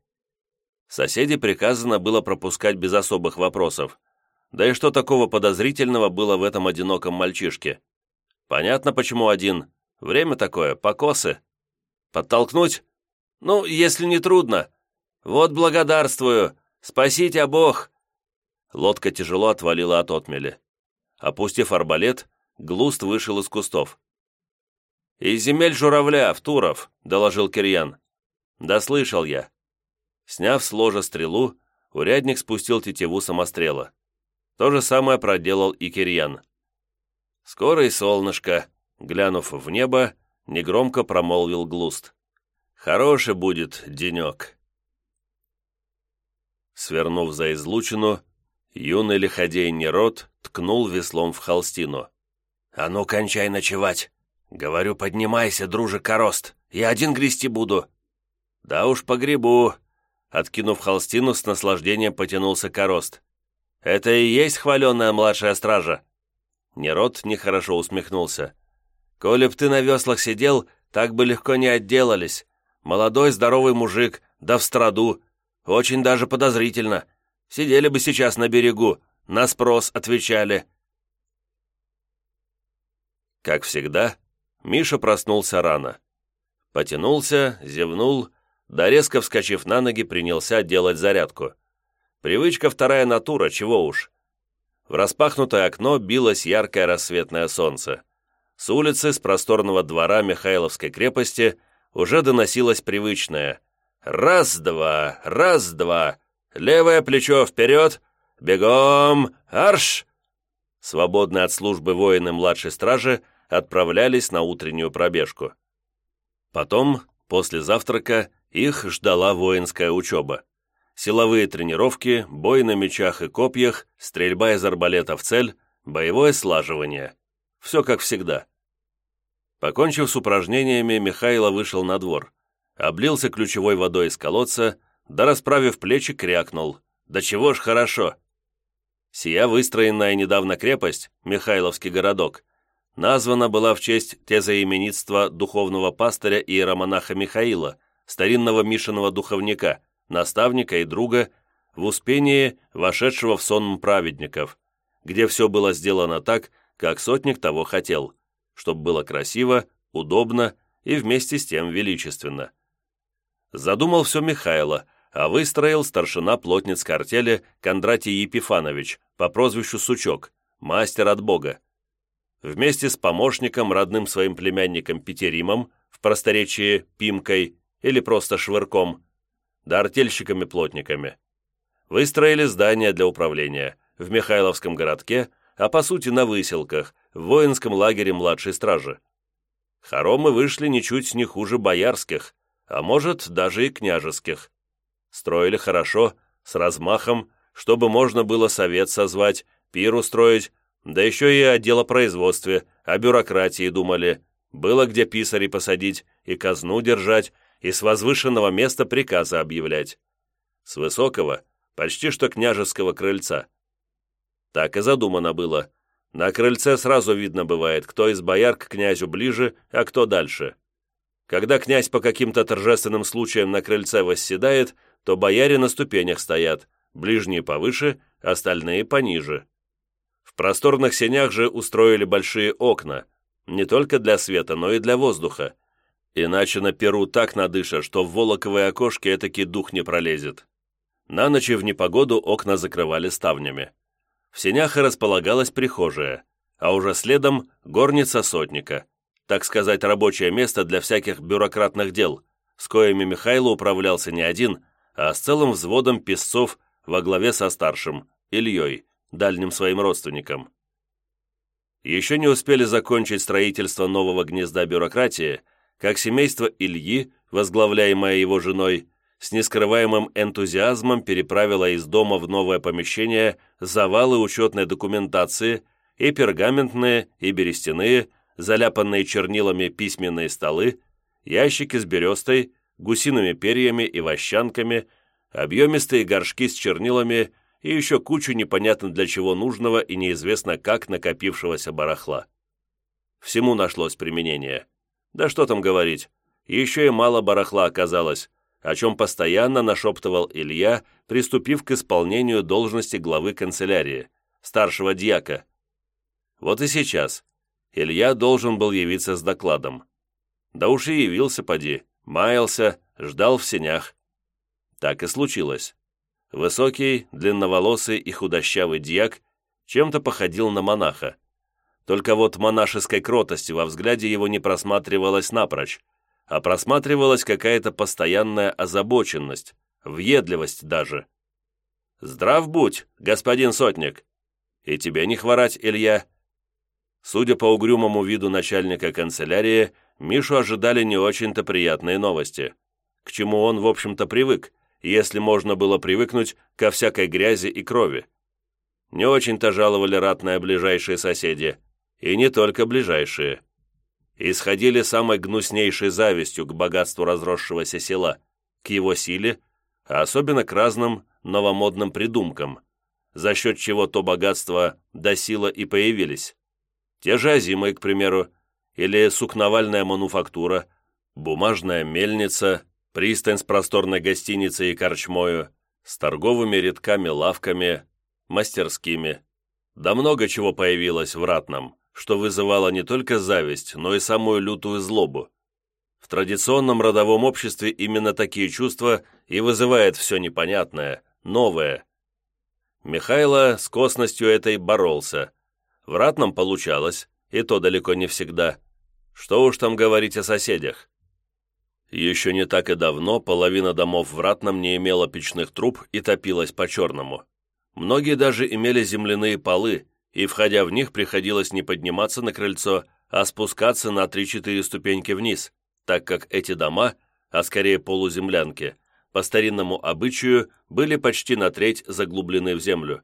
Соседей приказано было пропускать без особых вопросов. Да и что такого подозрительного было в этом одиноком мальчишке? Понятно, почему один. Время такое, покосы. Подтолкнуть? Ну, если не трудно. Вот благодарствую. Спасите, Бог. Лодка тяжело отвалила от отмели. Опустив арбалет, Глуст вышел из кустов. «Из земель журавля, в Туров», — доложил Кирьян. «Да слышал я». Сняв с ложа стрелу, урядник спустил тетиву самострела. То же самое проделал и Кирьян. «Скоро и солнышко», — глянув в небо, негромко промолвил Глуст. «Хороший будет денек». Свернув за излучину, Юный лиходей Нерод ткнул веслом в холстину. «А ну, кончай ночевать! Говорю, поднимайся, друже Корост, я один грести буду!» «Да уж погребу!» Откинув холстину, с наслаждением потянулся Корост. «Это и есть хваленая младшая стража!» Нерод нехорошо усмехнулся. Коли б ты на веслах сидел, так бы легко не отделались. Молодой здоровый мужик, да в страду. Очень даже подозрительно. Сидели бы сейчас на берегу, на спрос отвечали». Как всегда, Миша проснулся рано. Потянулся, зевнул, да резко вскочив на ноги, принялся делать зарядку. Привычка вторая натура, чего уж. В распахнутое окно билось яркое рассветное солнце. С улицы, с просторного двора Михайловской крепости, уже доносилось привычное «Раз-два, раз-два, левое плечо вперед, бегом, арш!» Свободные от службы воины младшей стражи отправлялись на утреннюю пробежку. Потом, после завтрака, их ждала воинская учеба. Силовые тренировки, бой на мечах и копьях, стрельба из арбалета в цель, боевое слаживание. Все как всегда. Покончив с упражнениями, Михайло вышел на двор, облился ключевой водой из колодца, да расправив плечи, крякнул. «Да чего ж хорошо!» Сия выстроенная недавно крепость, Михайловский городок, названа была в честь тезоименитства духовного пастыря и иеромонаха Михаила, старинного Мишиного духовника, наставника и друга, в Успении, вошедшего в сон праведников, где все было сделано так, как сотник того хотел, чтобы было красиво, удобно и вместе с тем величественно. Задумал все Михайло, а выстроил старшина плотниц артели Кондратий Епифанович по прозвищу Сучок, мастер от Бога вместе с помощником, родным своим племянником Петеримом, в просторечии Пимкой или просто Швырком, да артельщиками-плотниками. Выстроили здание для управления в Михайловском городке, а по сути на выселках, в воинском лагере младшей стражи. Хоромы вышли ничуть не хуже боярских, а может, даже и княжеских. Строили хорошо, с размахом, чтобы можно было совет созвать, пир устроить, да еще и о делопроизводстве, о бюрократии думали. Было где писарей посадить, и казну держать, и с возвышенного места приказы объявлять. С высокого, почти что княжеского крыльца. Так и задумано было. На крыльце сразу видно бывает, кто из бояр к князю ближе, а кто дальше. Когда князь по каким-то торжественным случаям на крыльце восседает, то бояре на ступенях стоят, ближние повыше, остальные пониже. В просторных сенях же устроили большие окна, не только для света, но и для воздуха. Иначе на перу так надыша, что в волоковые окошки этакий дух не пролезет. На ночь и в непогоду окна закрывали ставнями. В сенях и располагалась прихожая, а уже следом горница сотника, так сказать, рабочее место для всяких бюрократных дел, с коими Михайло управлялся не один, а с целым взводом песцов во главе со старшим, Ильей, дальним своим родственникам. Еще не успели закончить строительство нового гнезда бюрократии, как семейство Ильи, возглавляемое его женой, с нескрываемым энтузиазмом переправило из дома в новое помещение завалы учетной документации и пергаментные, и берестяные, заляпанные чернилами письменные столы, ящики с берестой, гусиными перьями и вощанками, объемистые горшки с чернилами и еще кучу непонятно для чего нужного и неизвестно как накопившегося барахла. Всему нашлось применение. Да что там говорить, еще и мало барахла оказалось, о чем постоянно нашептывал Илья, приступив к исполнению должности главы канцелярии, старшего дьяка. Вот и сейчас Илья должен был явиться с докладом. Да уж и явился, поди, маялся, ждал в сенях. Так и случилось. Высокий, длинноволосый и худощавый дьяк чем-то походил на монаха. Только вот монашеской кротости во взгляде его не просматривалась напрочь, а просматривалась какая-то постоянная озабоченность, въедливость даже. «Здрав будь, господин сотник!» «И тебе не хворать, Илья!» Судя по угрюмому виду начальника канцелярии, Мишу ожидали не очень-то приятные новости, к чему он, в общем-то, привык, если можно было привыкнуть ко всякой грязи и крови. Не очень-то жаловали ратные ближайшие соседи, и не только ближайшие. Исходили самой гнуснейшей завистью к богатству разросшегося села, к его силе, а особенно к разным новомодным придумкам, за счет чего то богатство до сила и появились. Те же Азимы, к примеру, или сукновальная мануфактура, бумажная мельница, пристань с просторной гостиницей и корчмою, с торговыми рядками-лавками, мастерскими. Да много чего появилось в Ратном, что вызывало не только зависть, но и самую лютую злобу. В традиционном родовом обществе именно такие чувства и вызывает все непонятное, новое. Михайло с косностью этой боролся. В Ратном получалось, и то далеко не всегда. Что уж там говорить о соседях. Еще не так и давно половина домов в Ратном не имела печных труб и топилась по-черному. Многие даже имели земляные полы, и, входя в них, приходилось не подниматься на крыльцо, а спускаться на 3-4 ступеньки вниз, так как эти дома, а скорее полуземлянки, по старинному обычаю были почти на треть заглублены в землю.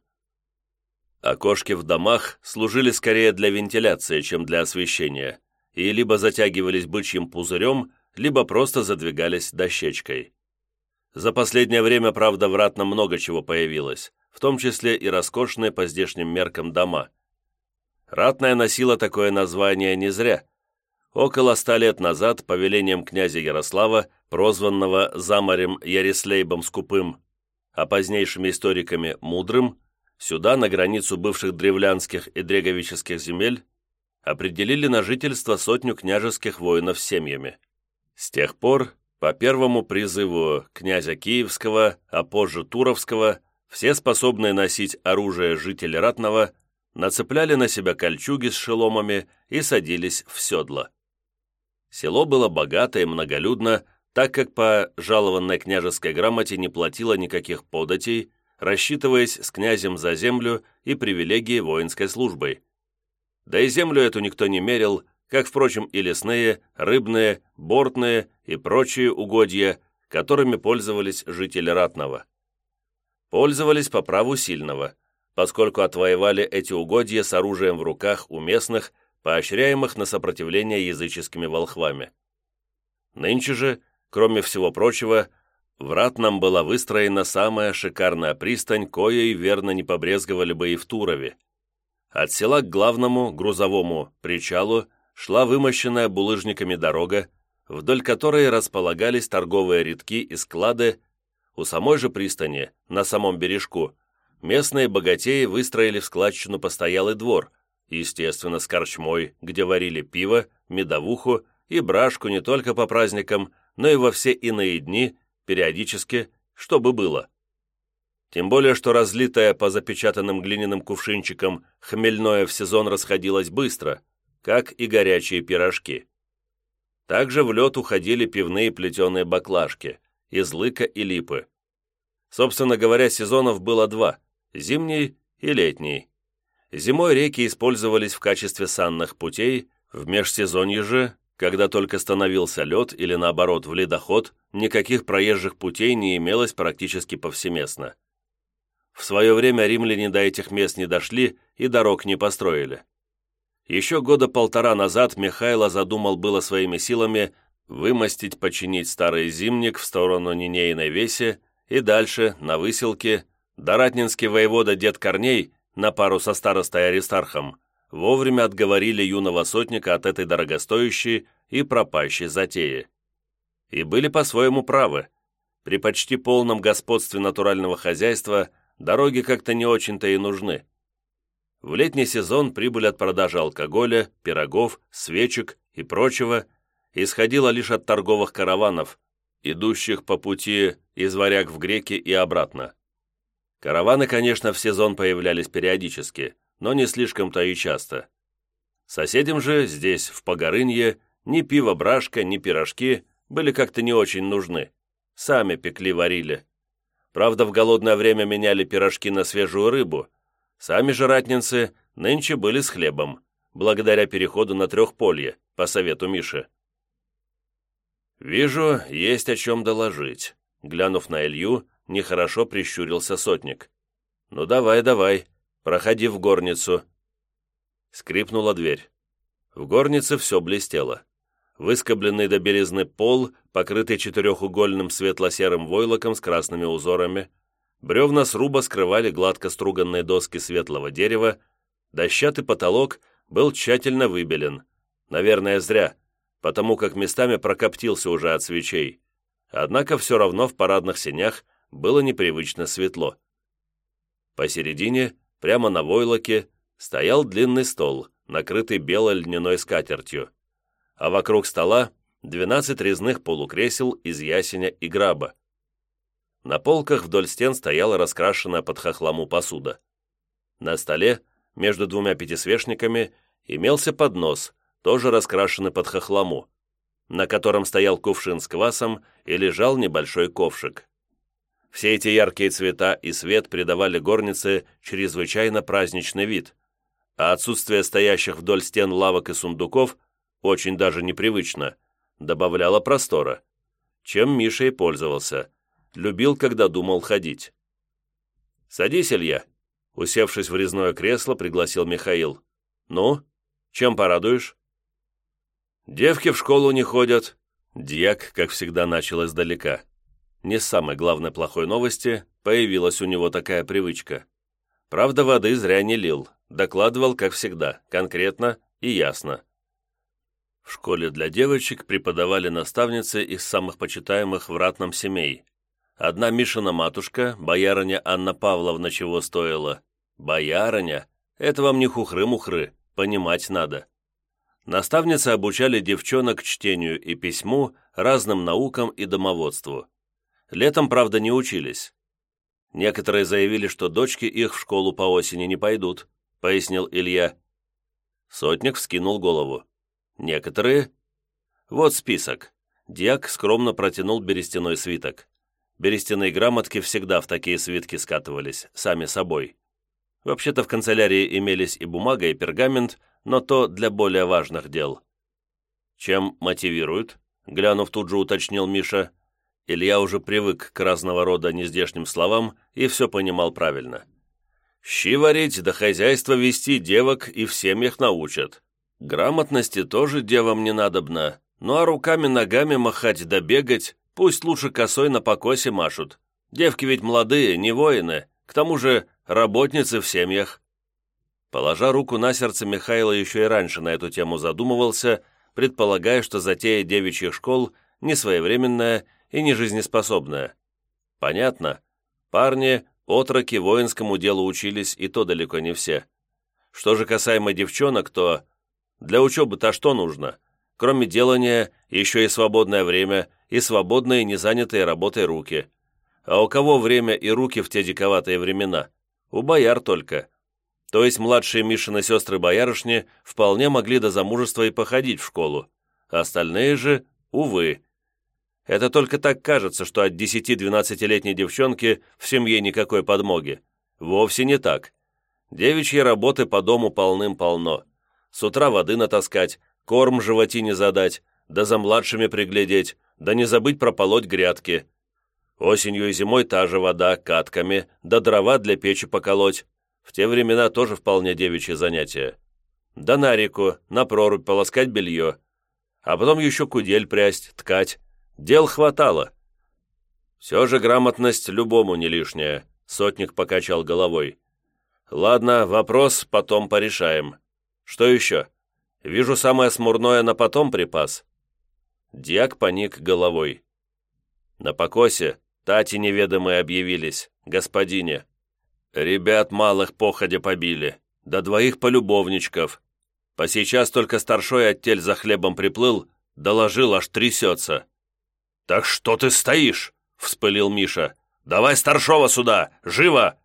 Окошки в домах служили скорее для вентиляции, чем для освещения, и либо затягивались бычьим пузырем, либо просто задвигались дощечкой. За последнее время, правда, в Ратном много чего появилось, в том числе и роскошные по здешним меркам дома. Ратная носила такое название не зря. Около ста лет назад, по велениям князя Ярослава, прозванного Замарем Ярислейбом Скупым, а позднейшими историками Мудрым, сюда, на границу бывших древлянских и дреговических земель, определили на жительство сотню княжеских воинов с семьями. С тех пор, по первому призыву князя Киевского, а позже Туровского, все способные носить оружие жители Ратного нацепляли на себя кольчуги с шеломами и садились в седла. Село было богато и многолюдно, так как по жалованной княжеской грамоте не платило никаких податей, рассчитываясь с князем за землю и привилегии воинской службой. Да и землю эту никто не мерил, как, впрочем, и лесные, рыбные, бортные и прочие угодья, которыми пользовались жители Ратного. Пользовались по праву сильного, поскольку отвоевали эти угодья с оружием в руках у местных, поощряемых на сопротивление языческими волхвами. Нынче же, кроме всего прочего, в Ратном была выстроена самая шикарная пристань, коей верно не побрезговали бы и в Турове. От села к главному грузовому причалу шла вымощенная булыжниками дорога, вдоль которой располагались торговые рядки и склады, у самой же пристани, на самом бережку, местные богатеи выстроили в складчину постоялый двор, естественно, с корчмой, где варили пиво, медовуху и брашку не только по праздникам, но и во все иные дни, периодически, чтобы было. Тем более, что разлитое по запечатанным глиняным кувшинчикам хмельное в сезон расходилось быстро – как и горячие пирожки. Также в лед уходили пивные плетеные баклажки, из лыка и липы. Собственно говоря, сезонов было два – зимний и летний. Зимой реки использовались в качестве санных путей, в межсезонье же, когда только становился лед или наоборот в ледоход, никаких проезжих путей не имелось практически повсеместно. В свое время римляне до этих мест не дошли и дорог не построили. Еще года полтора назад Михайло задумал было своими силами вымостить, починить старый зимник в сторону Нинейной Весе и дальше, на выселке, Доратнинский воевода дед Корней, на пару со старостой Аристархом, вовремя отговорили юного сотника от этой дорогостоящей и пропащей затеи. И были по-своему правы. При почти полном господстве натурального хозяйства дороги как-то не очень-то и нужны. В летний сезон прибыль от продажи алкоголя, пирогов, свечек и прочего исходила лишь от торговых караванов, идущих по пути из Варяг в Греки и обратно. Караваны, конечно, в сезон появлялись периодически, но не слишком-то и часто. Соседям же здесь, в Погорынье, ни пиво-брашка, ни пирожки были как-то не очень нужны. Сами пекли-варили. Правда, в голодное время меняли пирожки на свежую рыбу, Сами же нынче были с хлебом, благодаря переходу на трехполье, по совету Миши. «Вижу, есть о чем доложить», — глянув на Илью, нехорошо прищурился сотник. «Ну давай, давай, проходи в горницу». Скрипнула дверь. В горнице все блестело. Выскобленный до белизны пол, покрытый четырехугольным светло-серым войлоком с красными узорами, Бревна сруба скрывали гладко струганные доски светлого дерева, дощатый потолок был тщательно выбелен, Наверное, зря, потому как местами прокоптился уже от свечей. Однако все равно в парадных сенях было непривычно светло. Посередине, прямо на войлоке, стоял длинный стол, накрытый белой льняной скатертью, а вокруг стола 12 резных полукресел из ясеня и граба. На полках вдоль стен стояла раскрашенная под хохлому посуда. На столе, между двумя пятисвечниками, имелся поднос, тоже раскрашенный под хохлому, на котором стоял кувшин с квасом и лежал небольшой ковшик. Все эти яркие цвета и свет придавали горнице чрезвычайно праздничный вид, а отсутствие стоящих вдоль стен лавок и сундуков, очень даже непривычно, добавляло простора, чем Миша и пользовался, любил, когда думал ходить. «Садись, Илья», — усевшись в резное кресло, пригласил Михаил. «Ну, чем порадуешь?» «Девки в школу не ходят». Дьяк, как всегда, начал издалека. Не с самой главной плохой новости появилась у него такая привычка. Правда, воды зря не лил, докладывал, как всегда, конкретно и ясно. В школе для девочек преподавали наставницы из самых почитаемых в ратном семей. Одна Мишина матушка, боярыня Анна Павловна, чего стоила. Боярыня? Это вам не хухры-мухры, понимать надо. Наставницы обучали девчонок чтению и письму, разным наукам и домоводству. Летом, правда, не учились. Некоторые заявили, что дочки их в школу по осени не пойдут, пояснил Илья. Сотник вскинул голову. Некоторые? Вот список. Диак скромно протянул берестяной свиток. Берестяные грамотки всегда в такие свитки скатывались, сами собой. Вообще-то в канцелярии имелись и бумага, и пергамент, но то для более важных дел. Чем мотивируют? Глянув тут же уточнил Миша. Илья уже привык к разного рода нездешним словам и все понимал правильно. «Щи варить, да хозяйство вести девок и в семьях научат. Грамотности тоже девам не надобно, ну а руками-ногами махать да бегать, пусть лучше косой на покосе машут. Девки ведь молодые, не воины, к тому же работницы в семьях». Положа руку на сердце, Михайло еще и раньше на эту тему задумывался, предполагая, что затея девичьих школ не своевременная и не жизнеспособная. Понятно. Парни, отроки воинскому делу учились, и то далеко не все. Что же касаемо девчонок, то для учебы-то что нужно? Кроме делания, еще и свободное время, и свободные незанятые работой руки. А у кого время и руки в те диковатые времена? У бояр только. То есть младшие Мишины сестры-боярышни вполне могли до замужества и походить в школу. Остальные же, увы. Это только так кажется, что от 10-12-летней девчонки в семье никакой подмоги. Вовсе не так. Девичьи работы по дому полным-полно. С утра воды натаскать, корм животине задать, да за младшими приглядеть, да не забыть прополоть грядки. Осенью и зимой та же вода катками, да дрова для печи поколоть. В те времена тоже вполне девичье занятие. Да на реку, на прорубь полоскать белье. А потом еще кудель прясть, ткать. Дел хватало. Все же грамотность любому не лишняя, сотник покачал головой. Ладно, вопрос потом порешаем. Что еще? Вижу, самое смурное на потом припас. Дьяк поник головой. На покосе тати неведомые объявились, господине. Ребят малых походя побили, до двоих полюбовничков. По сейчас только старшой оттель за хлебом приплыл, доложил, аж трясется. «Так что ты стоишь?» — вспылил Миша. «Давай старшова сюда! Живо!»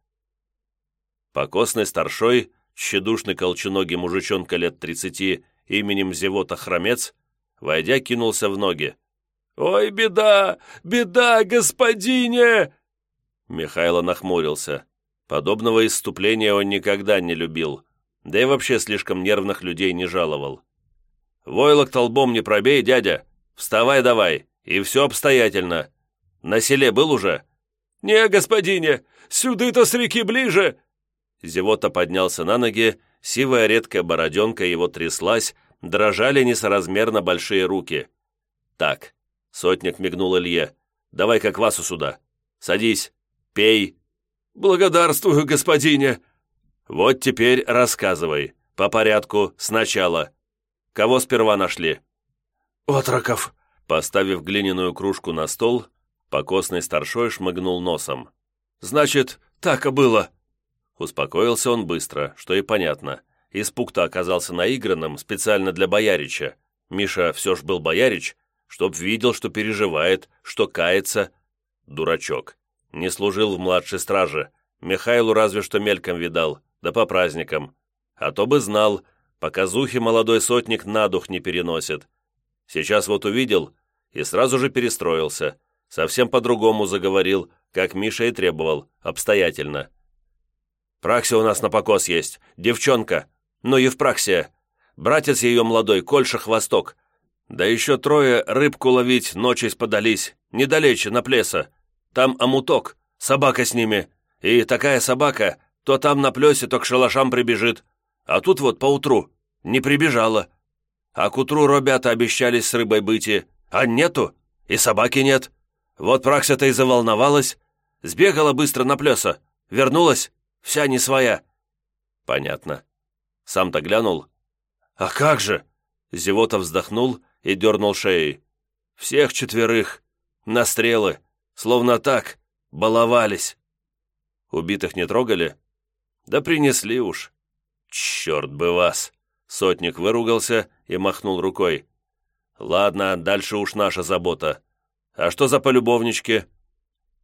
Покосный старшой, тщедушный колченогий мужичонка лет тридцати, именем Зевота Хромец, войдя, кинулся в ноги. «Ой, беда! Беда, господине!» Михайло нахмурился. Подобного исступления он никогда не любил, да и вообще слишком нервных людей не жаловал. «Войлок толбом не пробей, дядя! Вставай давай, и все обстоятельно! На селе был уже?» «Не, господине, сюды-то с реки ближе!» Зевота поднялся на ноги, сивая редкая бороденка его тряслась, дрожали несоразмерно большие руки. «Так», — сотник мигнул Илье, — «давай-ка квасу сюда. Садись, пей, «Благодарствую, господине!» «Вот теперь рассказывай, по порядку, сначала». Кого сперва нашли?» «Отроков!» Поставив глиняную кружку на стол, покосный старшой шмыгнул носом. «Значит, так и было!» Успокоился он быстро, что и понятно. Испуг-то оказался наигранным специально для боярича. Миша все ж был боярич, чтоб видел, что переживает, что кается. Дурачок. Не служил в младшей страже. Михайлу разве что мельком видал, да по праздникам. А то бы знал, показухи молодой сотник на дух не переносит. Сейчас вот увидел и сразу же перестроился. Совсем по-другому заговорил, как Миша и требовал, обстоятельно. «Праксия у нас на покос есть, девчонка, ну Евпраксия. Братец ее молодой, Кольша Хвосток. Да еще трое рыбку ловить ночись подались, недалече, на плеса. Там амуток, собака с ними. И такая собака, то там на плесе, то к шалашам прибежит. А тут вот поутру не прибежала. А к утру ребята обещались с рыбой быть, а нету, и собаки нет. Вот Пракся-то и заволновалась. Сбегала быстро на плеса, вернулась, вся не своя. Понятно. Сам-то глянул. А как же? Зевота вздохнул и дернул шеей. Всех четверых. На стрелы. Словно так. Баловались. Убитых не трогали? Да принесли уж. Черт бы вас. Сотник выругался и махнул рукой. Ладно, дальше уж наша забота. А что за полюбовнички?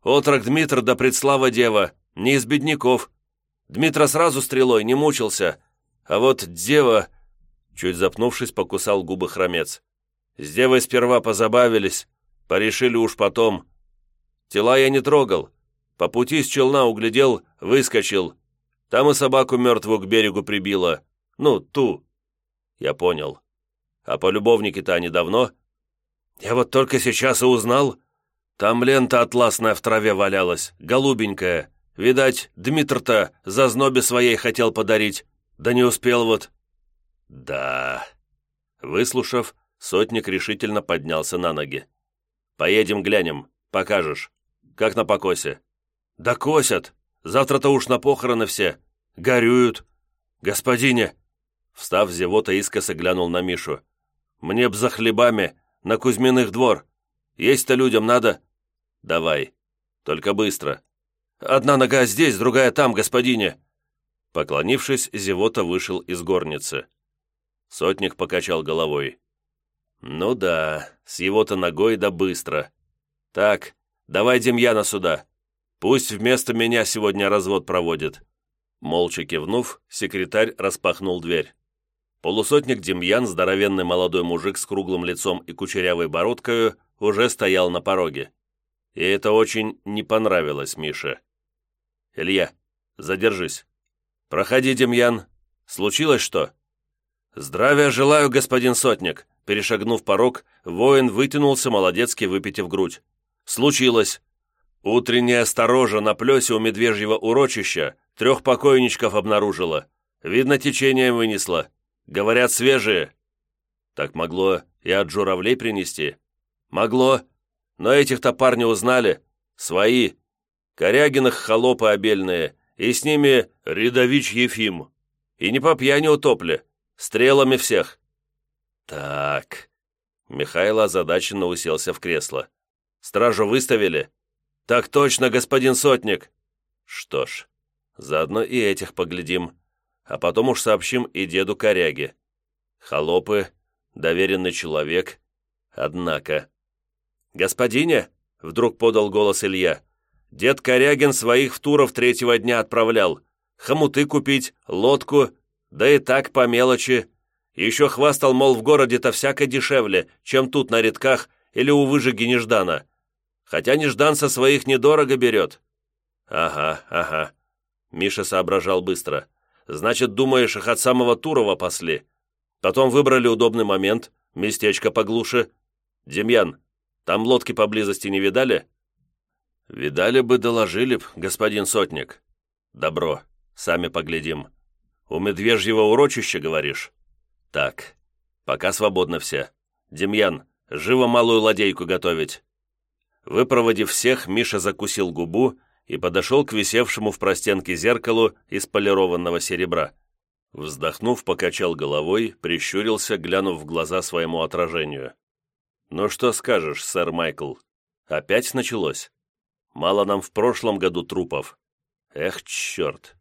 Отрок Дмитр да предслава дева, не из бедняков. Дмитра сразу стрелой не мучился, а вот дева...» Чуть запнувшись, покусал губы хромец. «С девой сперва позабавились, порешили уж потом. Тела я не трогал. По пути с челна углядел, выскочил. Там и собаку мертвую к берегу прибило. Ну, ту. Я понял. А по любовнике-то они давно? Я вот только сейчас и узнал. Там лента атласная в траве валялась, голубенькая. Видать, Дмитр-то за знобе своей хотел подарить. Да не успел вот». «Да...» Выслушав, сотник решительно поднялся на ноги. «Поедем глянем, покажешь. Как на покосе?» «Да косят! Завтра-то уж на похороны все. Горюют. Господине!» Встав, зевота искоса глянул на Мишу. «Мне б за хлебами, на Кузьминых двор. Есть-то людям надо?» «Давай. Только быстро. Одна нога здесь, другая там, господине!» Поклонившись, Зевота вышел из горницы. Сотник покачал головой. «Ну да, с его-то ногой да быстро. Так, давай Демьяна сюда. Пусть вместо меня сегодня развод проводит». Молча кивнув, секретарь распахнул дверь. Полусотник Демьян, здоровенный молодой мужик с круглым лицом и кучерявой бородкою, уже стоял на пороге. И это очень не понравилось Мише. «Илья, задержись. «Проходи, Демьян. Случилось что?» «Здравия желаю, господин сотник!» Перешагнув порог, воин вытянулся, молодецки выпитив грудь. «Случилось. Утренняя сторожа на плесе у медвежьего урочища трех покойничков обнаружила. Видно, течение вынесла. Говорят, свежие». «Так могло и от журавлей принести?» «Могло. Но этих-то парни узнали. Свои. Корягинах холопы обельные и с ними рядович Ефим. И не по пьяни утопли, стрелами всех». «Так...» Михайло озадаченно уселся в кресло. «Стражу выставили?» «Так точно, господин сотник!» «Что ж, заодно и этих поглядим, а потом уж сообщим и деду коряге. Холопы, доверенный человек, однако...» «Господине!» — вдруг подал голос Илья. Дед Корягин своих в Туров третьего дня отправлял. Хомуты купить, лодку, да и так по мелочи. Еще хвастал, мол, в городе-то всяко дешевле, чем тут на редках или у выжиги Неждана. Хотя Неждан со своих недорого берет. Ага, ага. Миша соображал быстро. Значит, думаешь, их от самого Турова пасли. Потом выбрали удобный момент, местечко поглуше. Демьян, там лодки поблизости не видали? «Видали бы, доложили б, господин сотник». «Добро, сами поглядим. У медвежьего урочища, говоришь?» «Так, пока свободны все. Демьян, живо малую ладейку готовить». Выпроводив всех, Миша закусил губу и подошел к висевшему в простенке зеркалу из полированного серебра. Вздохнув, покачал головой, прищурился, глянув в глаза своему отражению. «Ну что скажешь, сэр Майкл? Опять началось? Мало нам в прошлом году трупов. Эх, черт!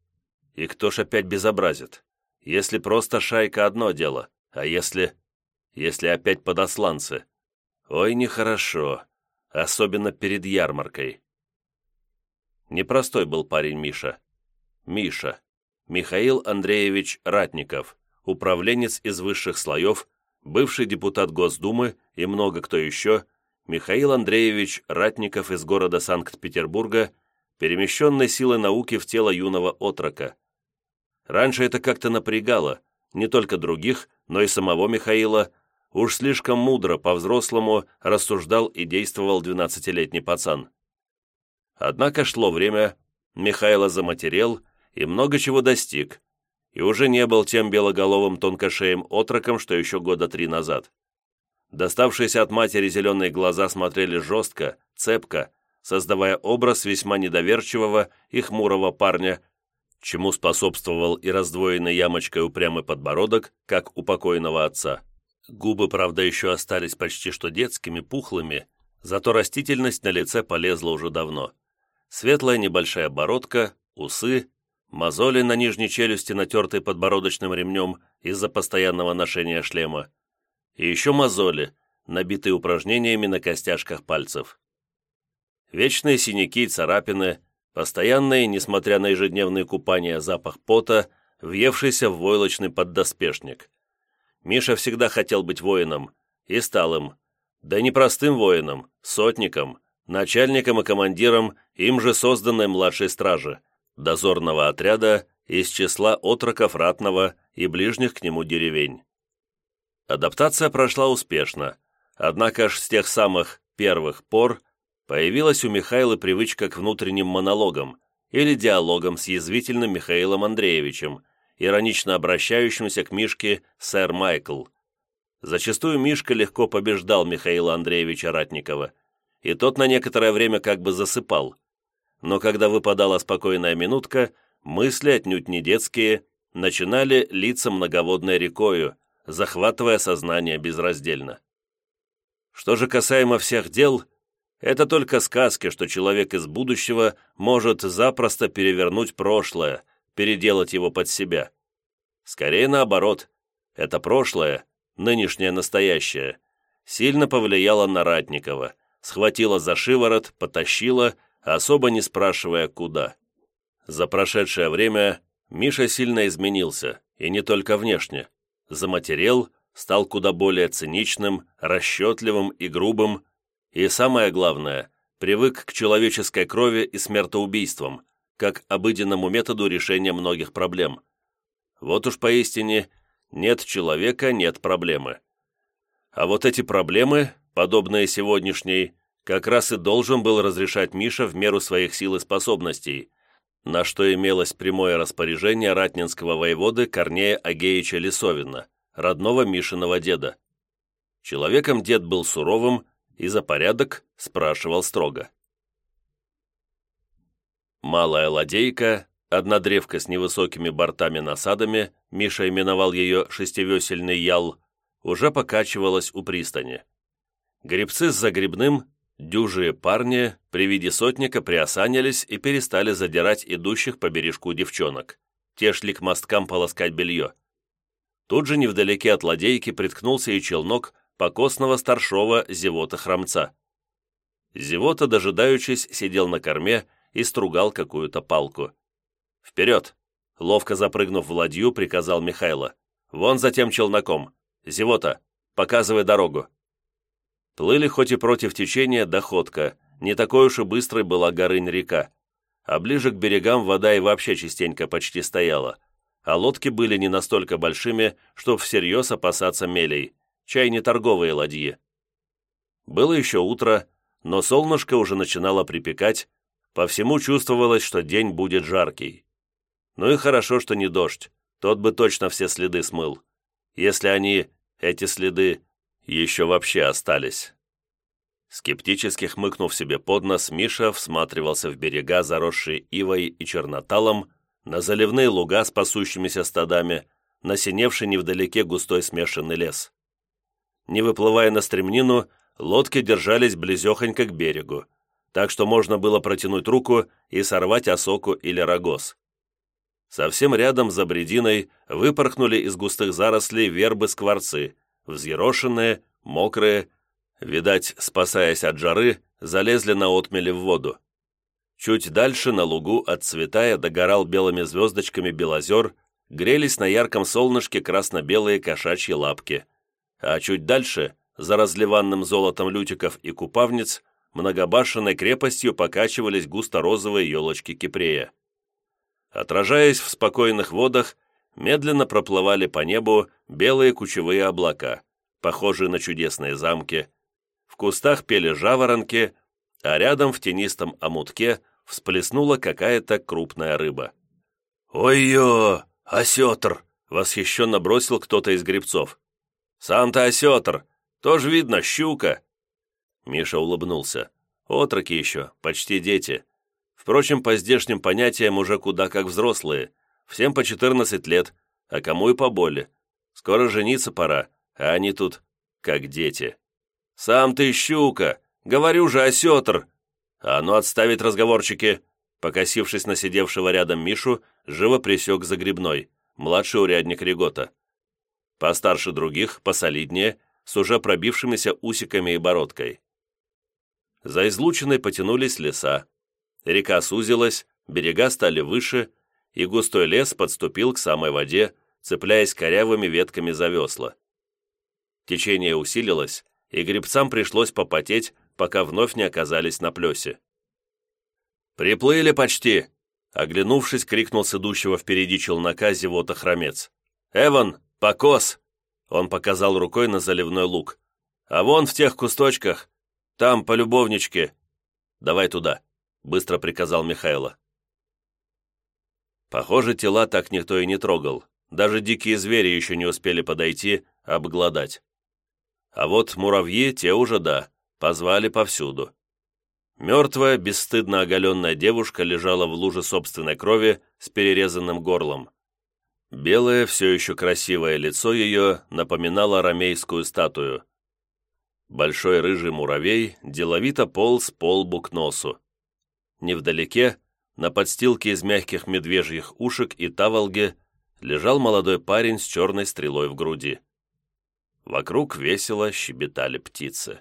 И кто ж опять безобразит? Если просто шайка одно дело, а если... Если опять подосланцы? Ой, нехорошо, особенно перед ярмаркой». Непростой был парень Миша. Миша. Михаил Андреевич Ратников, управленец из высших слоев, бывший депутат Госдумы и много кто еще, Михаил Андреевич Ратников из города Санкт-Петербурга, перемещенной силой науки в тело юного отрока. Раньше это как-то напрягало, не только других, но и самого Михаила, уж слишком мудро, по-взрослому рассуждал и действовал двенадцатилетний пацан. Однако шло время, Михайло заматерел и много чего достиг, и уже не был тем белоголовым тонкошеем отроком, что еще года три назад. Доставшиеся от матери зеленые глаза смотрели жестко, цепко, создавая образ весьма недоверчивого и хмурого парня, чему способствовал и раздвоенный ямочкой упрямый подбородок, как у покойного отца. Губы, правда, еще остались почти что детскими, пухлыми, зато растительность на лице полезла уже давно. Светлая небольшая бородка, усы, мозоли на нижней челюсти, натертой подбородочным ремнем из-за постоянного ношения шлема, и еще мозоли, набитые упражнениями на костяшках пальцев. Вечные синяки и царапины, постоянные, несмотря на ежедневные купания, запах пота, въевшийся в войлочный поддоспешник. Миша всегда хотел быть воином, и стал им. Да не простым воином, сотником, начальником и командиром им же созданной младшей стражи, дозорного отряда из числа отроков ратного и ближних к нему деревень. Адаптация прошла успешно, однако аж с тех самых первых пор появилась у Михаила привычка к внутренним монологам или диалогам с язвительным Михаилом Андреевичем, иронично обращающимся к Мишке «Сэр Майкл». Зачастую Мишка легко побеждал Михаила Андреевича Ратникова, и тот на некоторое время как бы засыпал. Но когда выпадала спокойная минутка, мысли, отнюдь не детские, начинали литься многоводной рекою, захватывая сознание безраздельно. Что же касаемо всех дел, это только сказки, что человек из будущего может запросто перевернуть прошлое, переделать его под себя. Скорее наоборот, это прошлое, нынешнее настоящее, сильно повлияло на Ратникова, схватило за шиворот, потащило, особо не спрашивая куда. За прошедшее время Миша сильно изменился, и не только внешне заматерел, стал куда более циничным, расчетливым и грубым, и самое главное, привык к человеческой крови и смертоубийствам, как обыденному методу решения многих проблем. Вот уж поистине нет человека, нет проблемы. А вот эти проблемы, подобные сегодняшней, как раз и должен был разрешать Миша в меру своих сил и способностей, на что имелось прямое распоряжение ратнинского воеводы Корнея Агеича Лисовина, родного Мишиного деда. Человеком дед был суровым и за порядок спрашивал строго. Малая ладейка, одна древка с невысокими бортами-насадами, Миша именовал ее шестивесельный ял, уже покачивалась у пристани. Гребцы с загребным Дюжие парни при виде сотника приосанились и перестали задирать идущих по бережку девчонок. Те шли к мосткам полоскать белье. Тут же невдалеке от ладейки приткнулся и челнок покосного старшова Зевота-хромца. Зевота, дожидаючись, сидел на корме и стругал какую-то палку. «Вперед!» — ловко запрыгнув в ладью, приказал Михайло. «Вон за тем челноком! Зевота, показывай дорогу!» Плыли хоть и против течения доходка, не такой уж и быстрой была Горынь-река, а ближе к берегам вода и вообще частенько почти стояла, а лодки были не настолько большими, чтоб всерьез опасаться мелей, чай не торговые ладьи. Было еще утро, но солнышко уже начинало припекать, по всему чувствовалось, что день будет жаркий. Ну и хорошо, что не дождь, тот бы точно все следы смыл. Если они, эти следы, еще вообще остались. Скептически хмыкнув себе под нос, Миша всматривался в берега, заросшие ивой и черноталом, на заливные луга с пасущимися стадами, насиневший невдалеке густой смешанный лес. Не выплывая на стремнину, лодки держались близехонько к берегу, так что можно было протянуть руку и сорвать осоку или рогоз. Совсем рядом за брединой выпорхнули из густых зарослей вербы-скворцы, взъерошенные, мокрые, видать, спасаясь от жары, залезли на отмели в воду. Чуть дальше на лугу, отцветая, догорал белыми звездочками белозер, грелись на ярком солнышке красно-белые кошачьи лапки. А чуть дальше, за разливанным золотом лютиков и купавниц, многобашенной крепостью покачивались густо-розовые елочки кипрея. Отражаясь в спокойных водах, медленно проплывали по небу белые кучевые облака, похожие на чудесные замки. В кустах пели жаворонки, а рядом в тенистом омутке всплеснула какая-то крупная рыба. «Ой-ё, осетр!» — восхищенно бросил кто-то из грибцов. «Сам-то осетр! Тоже видно, щука!» Миша улыбнулся. «Отроки еще, почти дети. Впрочем, по здешним понятиям уже куда как взрослые. Всем по 14 лет, а кому и поболе. Скоро жениться пора, а они тут как дети. «Сам ты щука! Говорю же, осетр!» «А ну отставить разговорчики!» Покосившись на сидевшего рядом Мишу, живо присек загребной, младший урядник Регота. Постарше других, посолиднее, с уже пробившимися усиками и бородкой. За излучиной потянулись леса, Река сузилась, берега стали выше, и густой лес подступил к самой воде, цепляясь корявыми ветками за весла. Течение усилилось, и гребцам пришлось попотеть, пока вновь не оказались на плесе. «Приплыли почти!» Оглянувшись, крикнул с идущего впереди челнока зевота хромец. «Эван, покос!» Он показал рукой на заливной луг. «А вон в тех кусточках, там, по любовничке. Давай туда» быстро приказал Михайло. Похоже, тела так никто и не трогал. Даже дикие звери еще не успели подойти, обглодать. А вот муравьи, те уже да, позвали повсюду. Мертвая, бесстыдно оголенная девушка лежала в луже собственной крови с перерезанным горлом. Белое, все еще красивое лицо ее напоминало ромейскую статую. Большой рыжий муравей деловито полз по лбу к носу. Невдалеке, на подстилке из мягких медвежьих ушек и таволги, лежал молодой парень с черной стрелой в груди. Вокруг весело щебетали птицы.